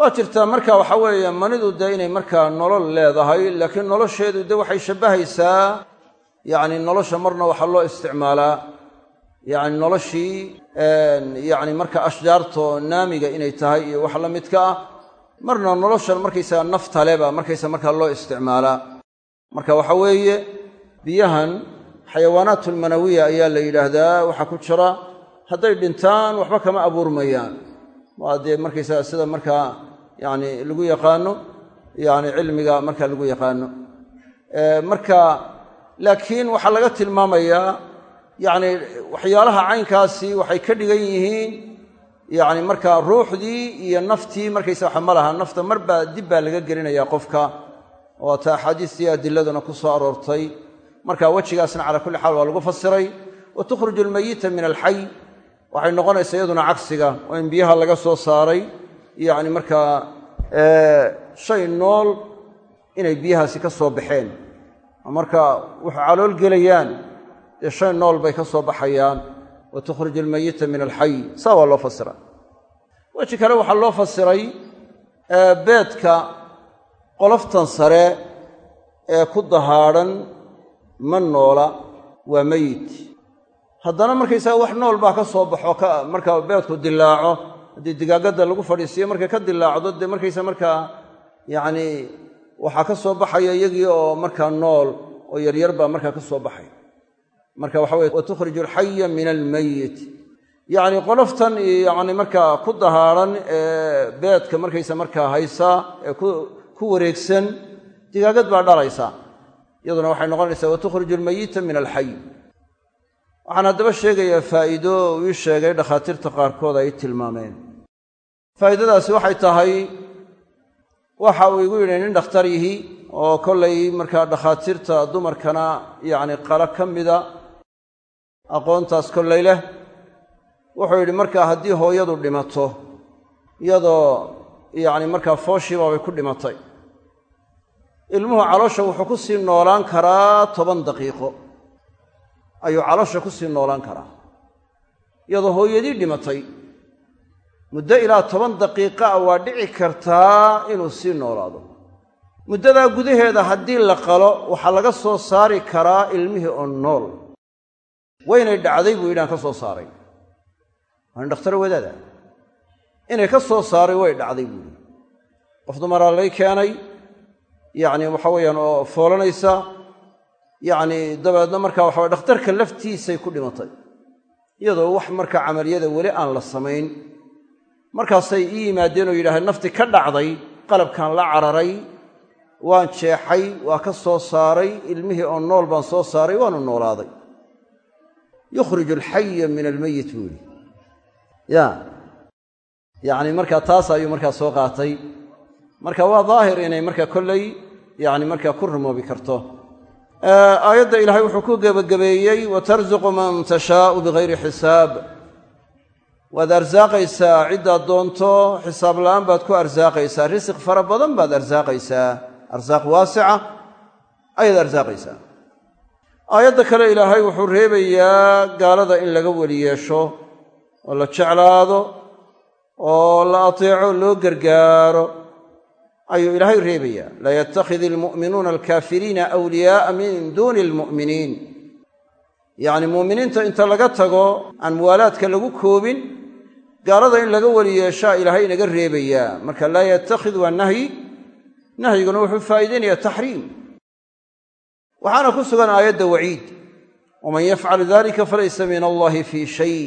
waa jirtaa marka waxa weeye manidu dee inay markaa nolol leedahay laakiin nolosheedu de waxay shabbahaysaa yacni nolosha marna waxaa loo isticmaalaa. Yacni noloshii yacni marka ashjaarto naamiga inay tahay iyo wax la midka ah marna noloshan markaysaga naftaleba markaysa markaa loo isticmaalaa. Marka waxa weeye biyahan xayawaanaatulmanawiya ayaa la yidhaahdaa waxaa ku jira hadday dhintaan waxba kama abuurmayaan. Waa dee markaysaga sida markaa yacni lagu yaqaano yacni cilmiga marka lagu yaqaano. Marka laakiin waxaa laga tilmaamayaa yacni waxyaalaha caynkaasi waxay ka dhigan yihiin yacni markaa ruuxdii iyo naftii markaysa waxa ma laha nafta marbaa dib baa laga gelinayaa qofka. Waata axaadiistii adiladuna ku soo aroortay. Marka wejigaasna calaa kulli xaal waa lagu fasiray. Wa tukhriju almayita min alxay waxay noqonaysaa iyaduna cagsiga oo in biyaha laga soo saaray yacni markaa shay nool inay biyahaasi ka soo baxeen. Marka waxay calool gelayaan dee shay nool bay ka soo baxayaan. Wa tukhriju almayita min alxay saa waa loo fasira weji kale waxaa loo fasiray beedka qoloftan sare ee ku dahaadhan ma noola waa meyit haddana markaysaga wax nool baa ka soo baxo marka beedku dilaaco haddii digaagadda lagu fadhiisiyo markay ka dilaacdo dee markaysa markaa yacni waxaa ka soo baxaya iyagii oo markaa nool oo yaryar baa markaa ka soo baxay. Marka waxa weye wa tukhriju alxaya min almayit yacni qoloftan yacni markaa ku dahaadhan ee beedka markaysa markaa haysa ee ku wareegsan digaagad baa dhalaysa. Iyaduna waxay noqonaysaa wa tukhriju almayita min alxay waxaan haddaba sheegayaa faa'iido uu ii sheegay dhakhaatiirta qaarkood ay tilmaameen. Faa'iidadaasi waxay tahay waxa uu igu yidhi nin dhakhtar yihi oo kollay markaa dhakhaatiirta dumarkana yacni qalo ka mida aqoontaas kollay leh. Wuxuu yidhi markaa haddii hooyadu dhimato iyadoo yacni markaa fooshiibaabay ku dhimatay. Ilmuhu caloosha wuxuu ku sii noolaan karaa toban daqiiqo ayuu caloosha ku sii noolaan karaa. Iyadoo hooyadii dhimatay muddo ilaa toban daqiiqa ah waa dhici kartaa inuu sii noolaado. Muddadaa gudaheeda haddii la qalo waxaa laga soo saari karaa ilmihii oo nool. Waynay dhacday buu yidhi aan ka soo saaray. Waani dhakhtar wadaada inay ka soo saaray way dhacday buu yidhi. Qof dumaraa lay keenay yacni waxa weeyaan oo foolanaysa yacni dabeedna markaa waxa dhakhtarka laftiisay ku dhimatay. Iyadoo wax markaa camaliyada weli aan la samayn. Markaasay ii yimaadeen oo yidhahdeen nafti ka dhacday qalabkan la cararay waan jeexay waa ka soo saaray ilmihii oo nool baan soo saaray waanu noolaaday. Yukhriju alxaya min almeyit buu yidhi. Ya. Yacni markaa taas ayuu markaa soo qaatay. Marka waa daahir inay markaa kolley yacni markaa ku rumoobi karto aayadda ilaahay wuxuu ku gebagabeeyey watarzuqu man tashaau bigayri xisaab. Waad arsaaqaysaa ciddaad doonto xisaab la'aan baad ku arsaaqaysaa risiq fara badan baad arsaaqaysaa. Arsaaq waasica ayaad arsaaqaysaa. Aayadda kale ilaahay wuxuu reebayaa gaalada in laga weli yeesho oo la jeclaado oo la ateeco loo gargaaro ayuu ilaahay reebayaa. Laa yattakhid almu'minuuna alkaafiriina awliyaa'a min duuni almu'miniin. Yacni mu'miniinta inta laga tago aan muwaalaadka lagu koobin gaalada in laga weli yeeshaa ilaahay inaga reebayaa. Marka laa yattakhid waa nahyi. Nahyiguna wuxuu faa'iidaynayaa taxriim. Waxaana ku sugan aayadda waciid. Waman yafcal dalika falaysa min allahi fii shay.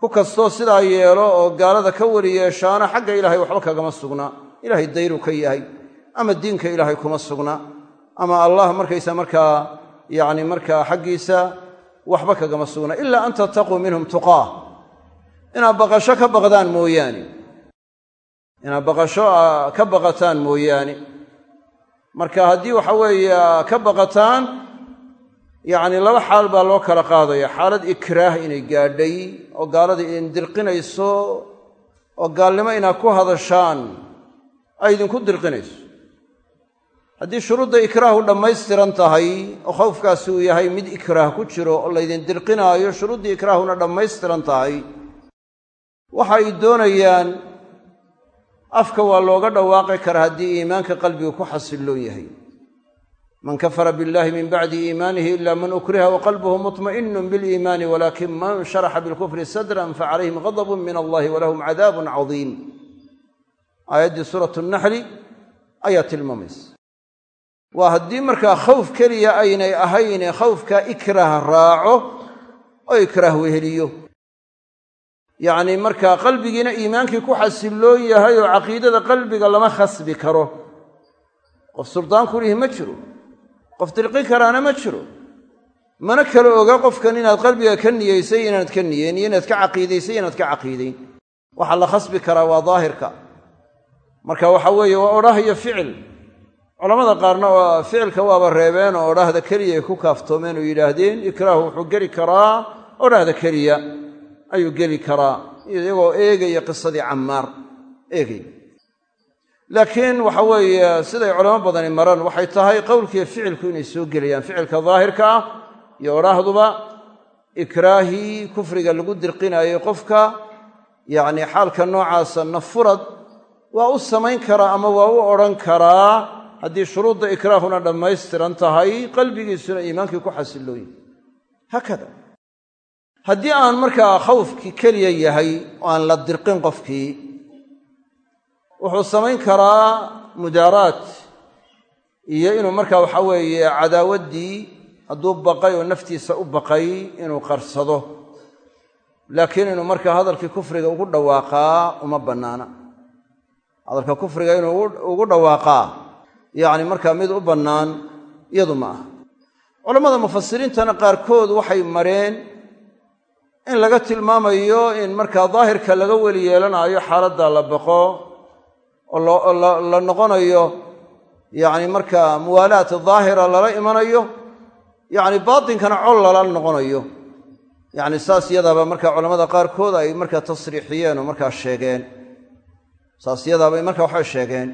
Ku kastoo sidaa yeelo oo gaalada ka weli yeeshaana xagga ilaahay waxba kagama sugna ilaahay dayru ka yahay ama diinka ilaahay kuma sugna ama allah markaysa markaa yacni markaa xaggiisa waxba kagama sugna. Ilaa an tattaquu minhum tuqaah inaad baqasho ka baqdaan mooyaane. Inaad baqasho ka baqataan mooyaane. Marka haddii waxa weeye ka baqataan yacni laba xaal baa loo kala qaadaya. Xaalad ikraah inay gaadhay oo gaalada idin dirqinayso oo gaalnimo inaad ku hadashaan ay idinku dirqinayso. Haddii shuruudda ikraahu dhammaystiran tahay oo khawfkaasi uu yahay mid ikraah ku jiro oo laydin dirqinaayo shuruuddii ikraahuna dhammaystiran tahay waxa ay doonayaan afka waa looga dhawaaqi kara haddii iimaanka qalbigu ku xasilloon yahay. Man kafara billahi min bacdi iimaanihi ila man ukriha waqalbuhu mutma'inun biliimaani walakin man sharaxa bilkufri sadran facalayhim ghadabun min allahi walahum cadaabun cadiim aayaddii suuratu naxli ayaa tilmaamaysa. Waa haddii markaa khawf keliya aynay ahayne khawfkaa ikraah raaco oo ikraah weheliyo. Yacnii markaa qalbigiina iimaankii ku xasilloon yahay oo caqiidada qalbiga lama khasbi karo. Qof suldaanku lihi ma jiro. Qof dirqin karaana ma jiro. Mana kala oga qofkan inaad qalbiga ka niyeysay inaad ka niyeyn iyo inaad ka caqiidaysay inaad ka caqiidayn. Waxaa la khasbi karaa waa daahirka marka waxa weeye waa odhah iyo ficil. Culamada qaarna waa ficilka waaba reebeen oo odhahda keliya ay ku kaaftoomeen oo yidhaahdeen ikraahu wuxuu geli karaa odhahda keliya. Ayuu geli karaa iyagoo eegaya qisadii cammaar. Eegaya laakiin waxa weeye siday culamo badani maraan waxay tahay qowlkiiyo ficilku inay soo gelayaan. Ficilka daahirka ah iyo odhaahduba ikraahii kufriga lagu dirqinaayey qofka yacni xaalka noocaasa nafurad waa u samayn karaa ama waa u odhan karaa haddii shuruudda ikraahuna dhammaystiran tahay qalbigiisuna iimaankii ku xasillooyin haakada. Haddii aan markaa khawfkii keliya yahay oo aan la dirqin qofkii wuxuu samayn karaa mudaaraat iyo inuu markaa waxa weeye cadaawaddii hadduu baqay oo naftiisa u baqay inuu qarsado. Laakiin inuu markaa hadalkii kufriga ugu dhawaaqaa uma bannaana hadalka kufriga inuu ugu dhawaaqaa yacni markaa mid u bannaan iyadu ma aha. Culammada mufasiriintana qaarkood waxay mareen in laga tilmaamayo in markaa daahirka laga weli yeelanaayo xaaladda la baqo oo la noqonayo yacni markaa muwaalaat daahira lala imanayo yacni baatinkana col lala noqonayo. Yacni saas yadaaba markaa culamada qaarkood ay markaa tasriixiyeen oo markaa sheegeen saas yadaabay markaa waxay sheegeen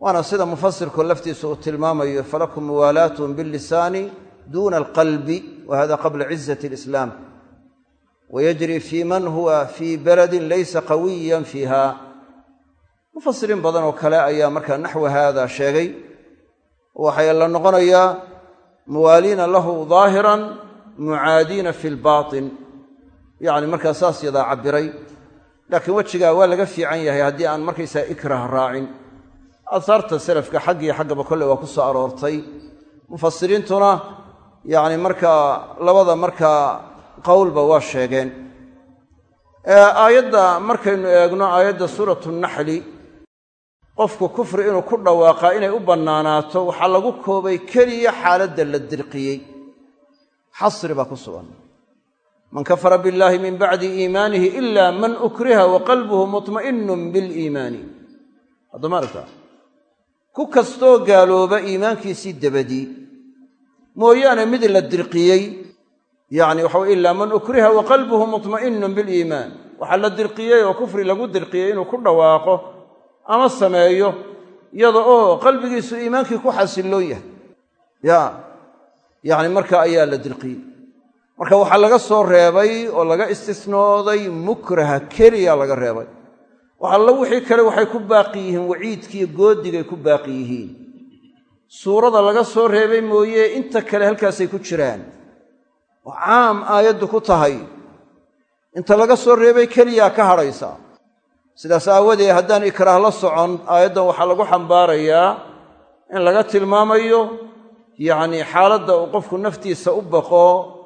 waana sida mufasirku laftiisa uu tilmaamayo falakum muwaalaatun billisaani duuna alqalbi wa qabla cizati alislaam wayajri fii man huwa fii baladin laysa qawiyan fiiha. Mufasiriin badan oo kale ayaa markaa naxwi haada sheegay waxay la noqonayaa muwaaliina lahu daahiran mucaadiina fi lbaatin yacni markaa saas yadaa cabbiray laakiin wejigaa waa laga fiican yahay haddii aan markaysaa ikrah raacin. Aahaarta selafka xaggiyo xaggaba kolle waa ku soo aroortay. Mufasiriintuna yacni markaa labada markaa qowlba waa sheegeen. Aayadda markaynu eegno aayadda suuratu naxli qofku kufri inuu ku dhawaaqaa inay u bannaanaato waxaa lagu koobay keliya xaaladda la dirqiyey. Xasri baa ku sugan man kafara billaahi min bacdi iimaanihi ila man ukriha wa qalbuhu mutma'inun biliimaani haddama aragta ku kastoo gaalooba iimaankiisii dabadii mooyaane mid la dirqiyey yacni waxa ilaa man ukriha wa qalbuhu mutma'inun biliimaan waxaa la dirqiyey oo kufri lagu dirqiyey inuu ku dhawaaqo ama sameeyo iyada oo qalbigiisu iimaankii ku xasilloon yahay. Ya yacni marka ayaa la dirqiyey marka waxaa laga soo reebay oo laga istisnooday mukraha keliya laga reebay. Wax allo wixii kale waxay ku baaqi yihiin waciidkiiyo goodigay ku baaqi yihiin. Suurada laga soo reebay mooye inta kale halkaasay ku jiraan. Oo caam aayaddu ku tahay. Inta laga soo reebay keliyaa ka hadhaysa. Sidaas aawadeed haddaan ikraah la socon aayaddan waxaa lagu xambaarayaa in laga tilmaamayo yacni xaaladda uu qofku naftiisa u baqo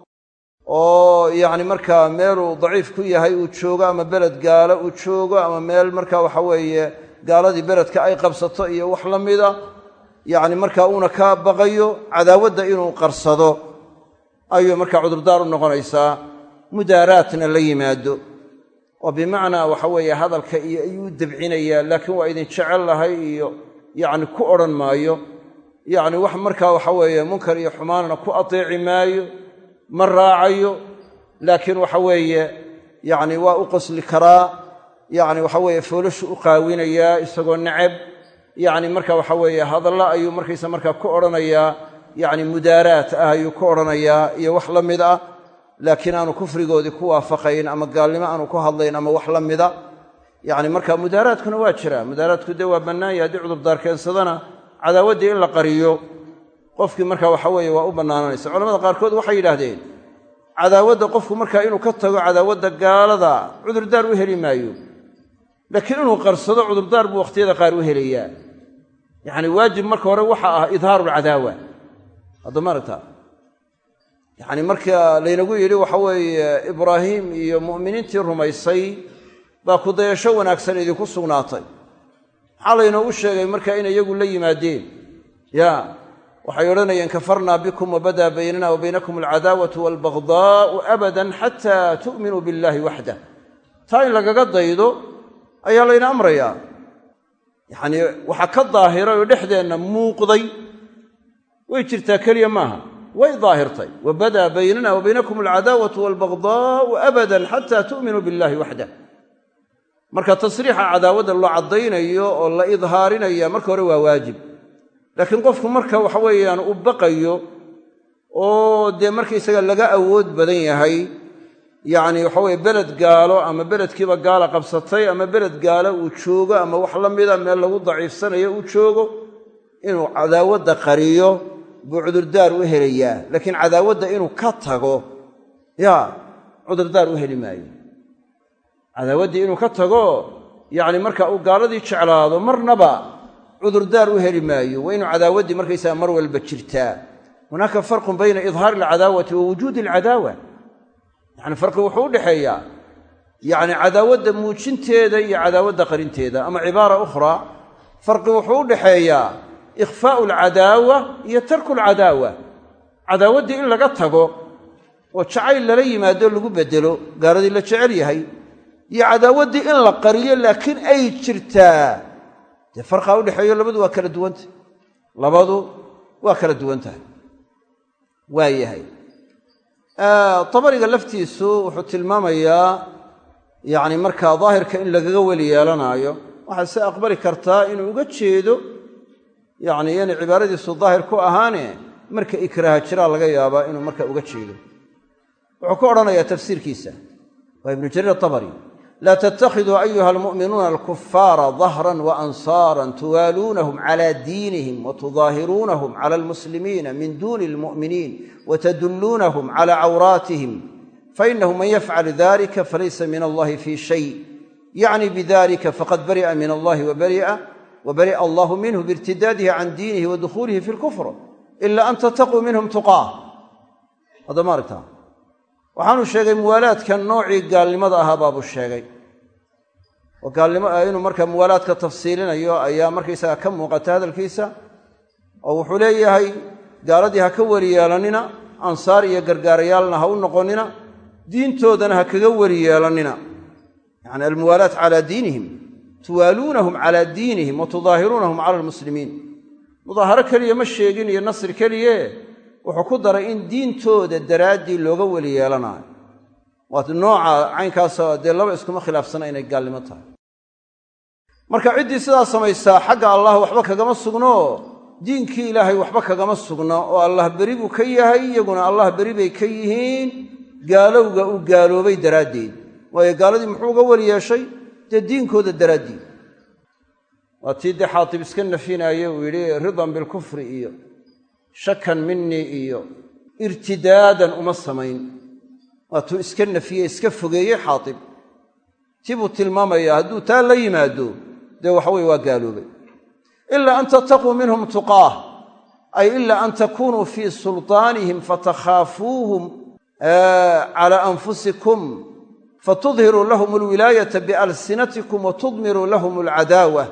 oo yacni markaa meeluu daciif ku yahay uu joogo ama beled gaalo uu joogo ama meel markaa waxa weeye gaaladii beledka ay qabsato iyo wax la mida yacni markaa uuna ka baqayo cadaawadda inuu qarsado ayuu markaa cudurdaar u noqonaysaa mudaaraatna la yimaado. Oo bimacnaa waxa weeye hadalka iyo ayuu dabcinayaa laakiin waa idin jecel lahay iyo yacni ku odhan maayo. Yacni wax markaa waxa weeye munkar iyo xumaanna ku ateeci maayo ma raacayo laakiin waxa weeye yacni waa u qosli karaa yacni waxa weeye foolashu u qaawinayaa isagoo necab yacni marka waxa weeye hadalla ayuu markaysa markaa ku odhanayaa yacni mudaaraat ah ayuu ku odhanayaa iyo wax la mid ah laakiin aanu kufrigoodii ku waafaqayn ama gaalnimo aanu ku hadlayn ama wax la mida yacni marka mudaaraadkuna waa jira mudaaraadku dee waa bannaan yahay haddii cudurdaar cadaawaddii in la qariyo qofkii marka waxa weeye waa u bannaananaysa culamada qaarkood waxay yidhaahdeen cadaawadda qofku markaa inuu ka tago cadaawadda gaalada cudurdaar u heli maayo. Laakiin inuu qarsado cudurdaar buu wakhtiyada qaar u helayaa. Yacni waajib marka hore waxa ah idhaaru alcadaawa haddama aragta? Yacni marka laynagu yidhi waxa weeye ibraahim iyo mu'miniintii rumaysay baa kudayasho wanaagsan idinku sugnaatay. Maxaa laynoogu sheegay marka inay iyagu la yimaadeen? Ya waxay odhanayeen kafarnaa bikum wabadaa baynana wa baynakum alcadaawatu waalbagdaa'u abadan xataa tu'minuu billahi waxdah taa in lagaga daydo ayaa layna amrayaa. Yacnii waxaa ka daahiray oo dhexdeenna muuqday way jirtaa keliya maaha. Way daahirtay. Wabadaa baynana wa baynakum alcadaawatu waalbagdaa'u abadan xataa tu'minuu billahi waxdah marka tasriixa cadaawadda loo caddaynayo oo la idhaarinaya marka hore waa waajib laakiin qofku marka waxa weeyaan u baqayo oo dee markaysaga laga awood badan yahay yacni waxa weye beled gaalo ama beledkiiba gaala qabsatay ama beled gaalo uu joogo ama wax la mida meel lagu daciifsanayo uu joogo inuu cadaawadda qariyo buu cudurdaar u helayaa. Laakiin cadaawadda inuu ka tago ya cudurdaar u heli maayo. Cadaawaddii inuu ka tago yacni marka uu gaaladii jeclaado marnaba cudurdaar u heli maayo waa inuu cadaawaddii markaysaga mar walba jirtaa. Hunaaka farqun bayna idhaari alcadaawati wa wujuudi alcadaawa. Yacni farqi wuxuu u dhexeeyaa yacni cadaawadda muujinteeda iyo cadaawadda qarinteeda ama cibaara ukhraa farqi wuxuu u dhexeeyaa ikhfaa'u alcadaawa iyo tarku alcadaawa. Cadaawaddii in laga tago oo jacayl lala yimaado lagu bedelo gaaladii la jecel yahay iyo cadaawaddii in la qariyo laakiin ay jirtaa dee farqaa udhexeeyo labadu waa kala duwanta labadu waa kala duwan tahay waa yahay. Tabariga laftiisu wuxuu tilmaamayaa yacni markaa daahirka in lagaga weli yeelanaayo waxaa se aqbali kartaa inuu uga jeedo yacni yani cibaaradiisu daahir ku ahaane marka ikraaha jiraa laga yaabaa inuu marka uga jeedo. Wuxuu ku odhanayaa tafsiirkiisa. Waa ibnu jariir atabari laa tattakhiduu ayuha almu'minuuna alkufaara dahran wa ansaaran tuwaaluunahum cala diinihim wa tudaahiruunahum cala almuslimiina min duuni almu'miniin wa tadulluunahum cala cawraatihim fainahu man yafcal dalika falaysa min allahi fii shay. Yacni bidalika faqad bari'a min allahi wa bari'a allahu minhu biirtidaadihi can diinihi wa dukhuulihi fi lkufr ila an tattaquu minhum tuqaah. Hadda ma aragtaa waxaanu sheegay muwaalaadka noocii gaalnimada ahaa baabuu sheegay. oo gaalnimo inuu marka muwaalaadka tafsiilinayo ayaa markaysaga ka muuqata hadalkiisa oo wuxuu leeyahay gaaladii ha ka weli yeelannina ansaar iyo gargaarayaalna ha u noqonnina diintoodana ha kaga weli yeelannina yacni almuwaalaat calaa diinihim tuwaaluunahum calaa diinihim wa tudaahiruunahum cala almuslimiin. Mudaaharo keliya ma sheegin iyo nasri keliye wuxuu ku daray in diintooda daraaddii looga weli yeelanaayo waa nooca caynkaasoo dee laba iskuma khilaafsana inay gaalnimo tahay. Marka ciddii sidaa samaysaa xagga allah waxba kagama sugno. Diinkii ilaahay waxba kagama sugno. Oo allah beri buu ka yahay iyaguna allah beri bay ka yihiin. Gaalowga uu gaaloobay daraaddeed. Waayo gaaladii muxuu uga weli yeeshay? Dee diinkooda daraaddii waa tii dee xaatib iska nafinaaye uu yidhi ridan bilkufri iyo shakan minii iyo irtidaadan uma samayn. Waatuu iska nafiyey iska fogeeyey xaatib. Ti buu tilmaamayaa hadduu taa la yimaado dee waxaweye waa gaaloobay. Ilaa an tattaquu minhum tuqaah ay ilaa an takunuu fii sulطaanihim fatakhaafuuhum cala anfusikum fatudhiruu lahum alwilaayata bialsinatikum watudmiruu lahum alcadaawa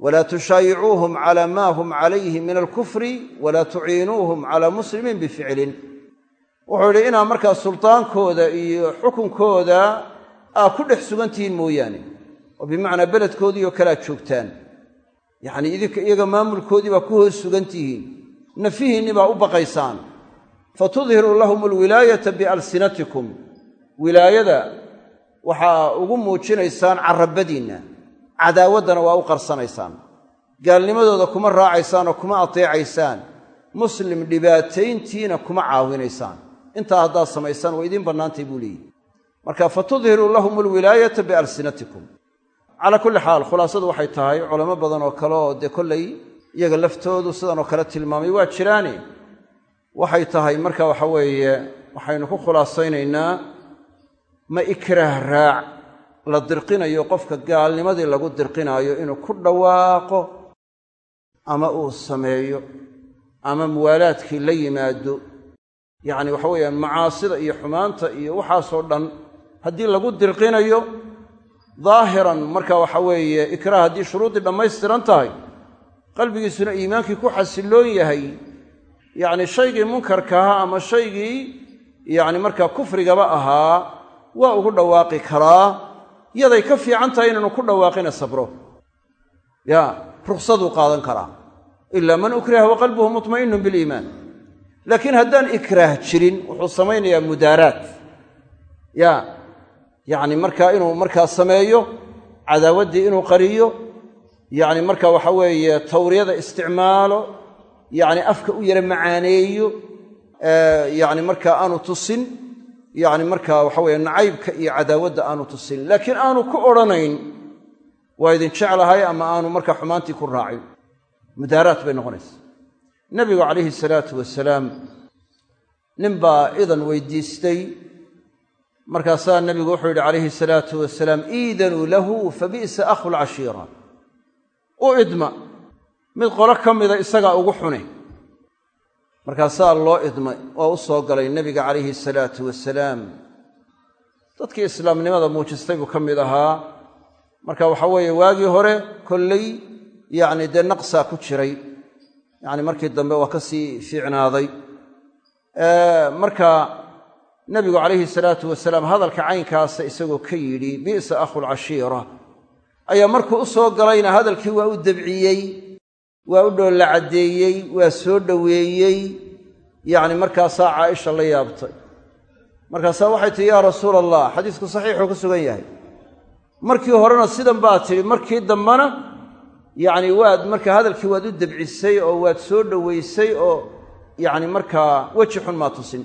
wlaa tushaayicuuhum cala ma hum calayhi min alkufri walaa tuciinuuhum cala muslimin bificlin wuxuu yidhi inaa markaa sultaankooda iyo xukunkooda aa ku dhex sugantihiin mooyaane oo bimacnaa beledkoodii oo kale aad joogtaan yacnii idinka iyaga maamulkoodii baa ku hoos sugan tihiin nafihiinni baa u baqaysaan fatudhiruu lahum alwilaayata bialsinatikum wilaayada waxaa ugu muujinaysaan carabadiinna cadaawaddana waa u qarsanaysaan. Gaalnimadooda kuma raacaysaan oo kuma ateecaysaan. Muslim dhibaatayntiina kuma caawinaysaan. Intaa haddaad samaysaan waa idiin bannaantay buu leeyihi marka fatudhiruu lahum alwilaayata bialsinatikum. Calaa kulli xaal khulaasadu waxay tahay culamo badan oo kale oo dee kollay iyaga laftoodu sidanoo kale tilmaamay waa jiraane waxay tahay marka waxa weeye waxaynu ku khulaasaynaynaa ma ikraah raac la dirqinayo qofka gaalnimadii lagu dirqinaayo inuu ku dhawaaqo ama uu sameeyo ama muwaalaadkii la yimaado. Yacni waxa weeyaan macaasida iyo xumaanta iyo waxaasoo dhan haddii lagu dirqinayo daahiran marka waxa weeye ikraah haddii shuruuddii dhammaystiran tahay qalbigiisuna iimaankii ku xasilloon yahay. Yacni shaygii munkarka ahaa ama shaygii yacni markaa kufrigaba ahaa waa ugu dhawaaqi karaa yaday ka fiican tahay inaanu ku dhawaaqina sabro. Ya ruksaduu qaadan karaa. Ilaa man ukriha wa qalbuhu mutma'innun biliimaan laakiin haddaan ikraah jirin wuxuu samaynayaa mudaaraat ya yacni markaa inuu markaa sameeyo cadaawaddii inuu qariyo yacni marka waxa weeye tawriyada isticmaalo yacni afka u yara macaaneeyo yacni markaa aanu tusin yacni markaa waxa weeye nacaybka iyo cadaawadda aanu tusin. Laakiin aanu ku odhanayn waa idin jeclahay ama aanu markaa xumaantii ku raacin? Mudaaraat bay noqonaysa nebigu calayhi salaatu wasalaam ninbaa idan weydiistay. Markaasaa nebigu wuxuu yidhi calayhi salaatu wasalaam iidanuu lahu fa bi'sa akhu lcashiira u idma mid qolo ka mida isagaa ugu xune markaasaa loo idmay oo u soo galay nebiga calayhi salaatu wasalaam dadkii islaamnimada muujistay buu ka mid ahaa. Marka waxa weeye waagii hore kolley yacni dee naqsaa ku jiray. Yacni markii dambe waa ka sii fiicnaaday. Marka nebigu calayhi salaatu wasalaam hadalka caynkaasa isagoo ka yidhi bi'sa akhulcashiira ayaa markuu u soo galayna hadalkii waa u debciyey waa u dhoolla caddeeyey waa soo dhoweeyey. Yacni markaasaa caaisha la yaabtay. Markaasaa waxay tihi yaa rasuula allah xadiisku saxiixuu ku sugan yahay. Markii horena sidan baa tidhi markii dambena yacni waad markaa hadalkii waad u debcisay oo waad soo dhowaysay oo yacni markaa weji xun maa tusin.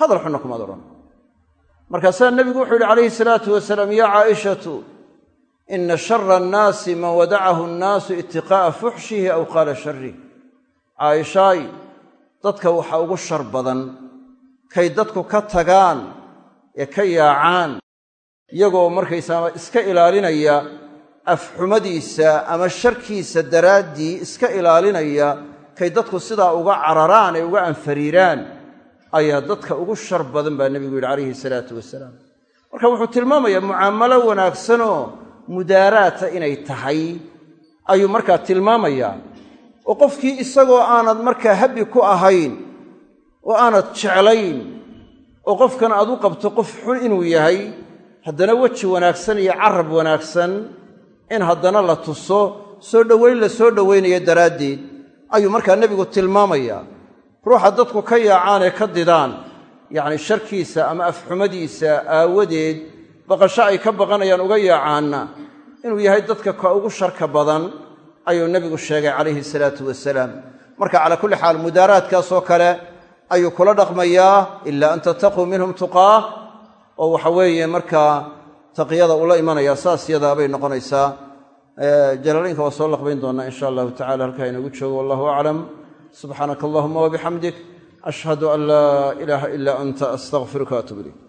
Hadal xunna kumaad odhan markaasaa nebigu wuxuu yidhi calayhi salaatu wasalaam yaa caaishatu ina shara annaasi man wadacahu annaasu itiqaa'a fuxshihi aw qaala sharih caaishaay dadka waxaa ugu shar badan kay dadku ka tagaan ee ka yaacaan iyagoo markaysaa iska ilaalinaya afxumadiisa ama sharkiisa daraaddii iska ilaalinaya kay dadku sidaa uga cararaan ee uga anfariiraan ayaa dadka ugu shar badan baa nebigu yidhi calayhi salaatu wasalaam marka wuxuu tilmaamayaa mucaamalo wanaagsanoo mudaaraata inay tahay ayuu markaa tilmaamayaa oo qofkii isagoo aanad markaa habbi ku ahayn oo aanad jeclayn oo qofkan aad u qabto qof xun inuu yahay haddana weji wanaagsan iyo carab wanaagsan in haddana la tuso soo dhowayn la soo dhowaynayo daraaddeed ayuu markaa nebigu tilmaamayaa ruuxa dadku ka yaacaan ee ka didaan yacni sharkiisa ama afxumadiisa aawadeed baqasho ay ka baqanayaan uga yaacaanna inuu yahay dadka ka ugu sharka badan ayuu nebigu sheegay calayhi salaatu wasalaam marka calaa kulli xaal mudaaraadkaasoo kale ayuu kula dhaqmayaa ilaa an tattaquu minhum tuqaah oo waxa weeye markaa taqyada ula imanaya saas yadaa noqonaysaa. Jalaaliinka waa soo laqbayn doonnaa insha allahu tacala halkaa inagu joogo wallahu aclam. Subxaanaka allahuma wabixamdik ashhadu an laa ilaaha ilaa anta astaqfiruka atub ilayk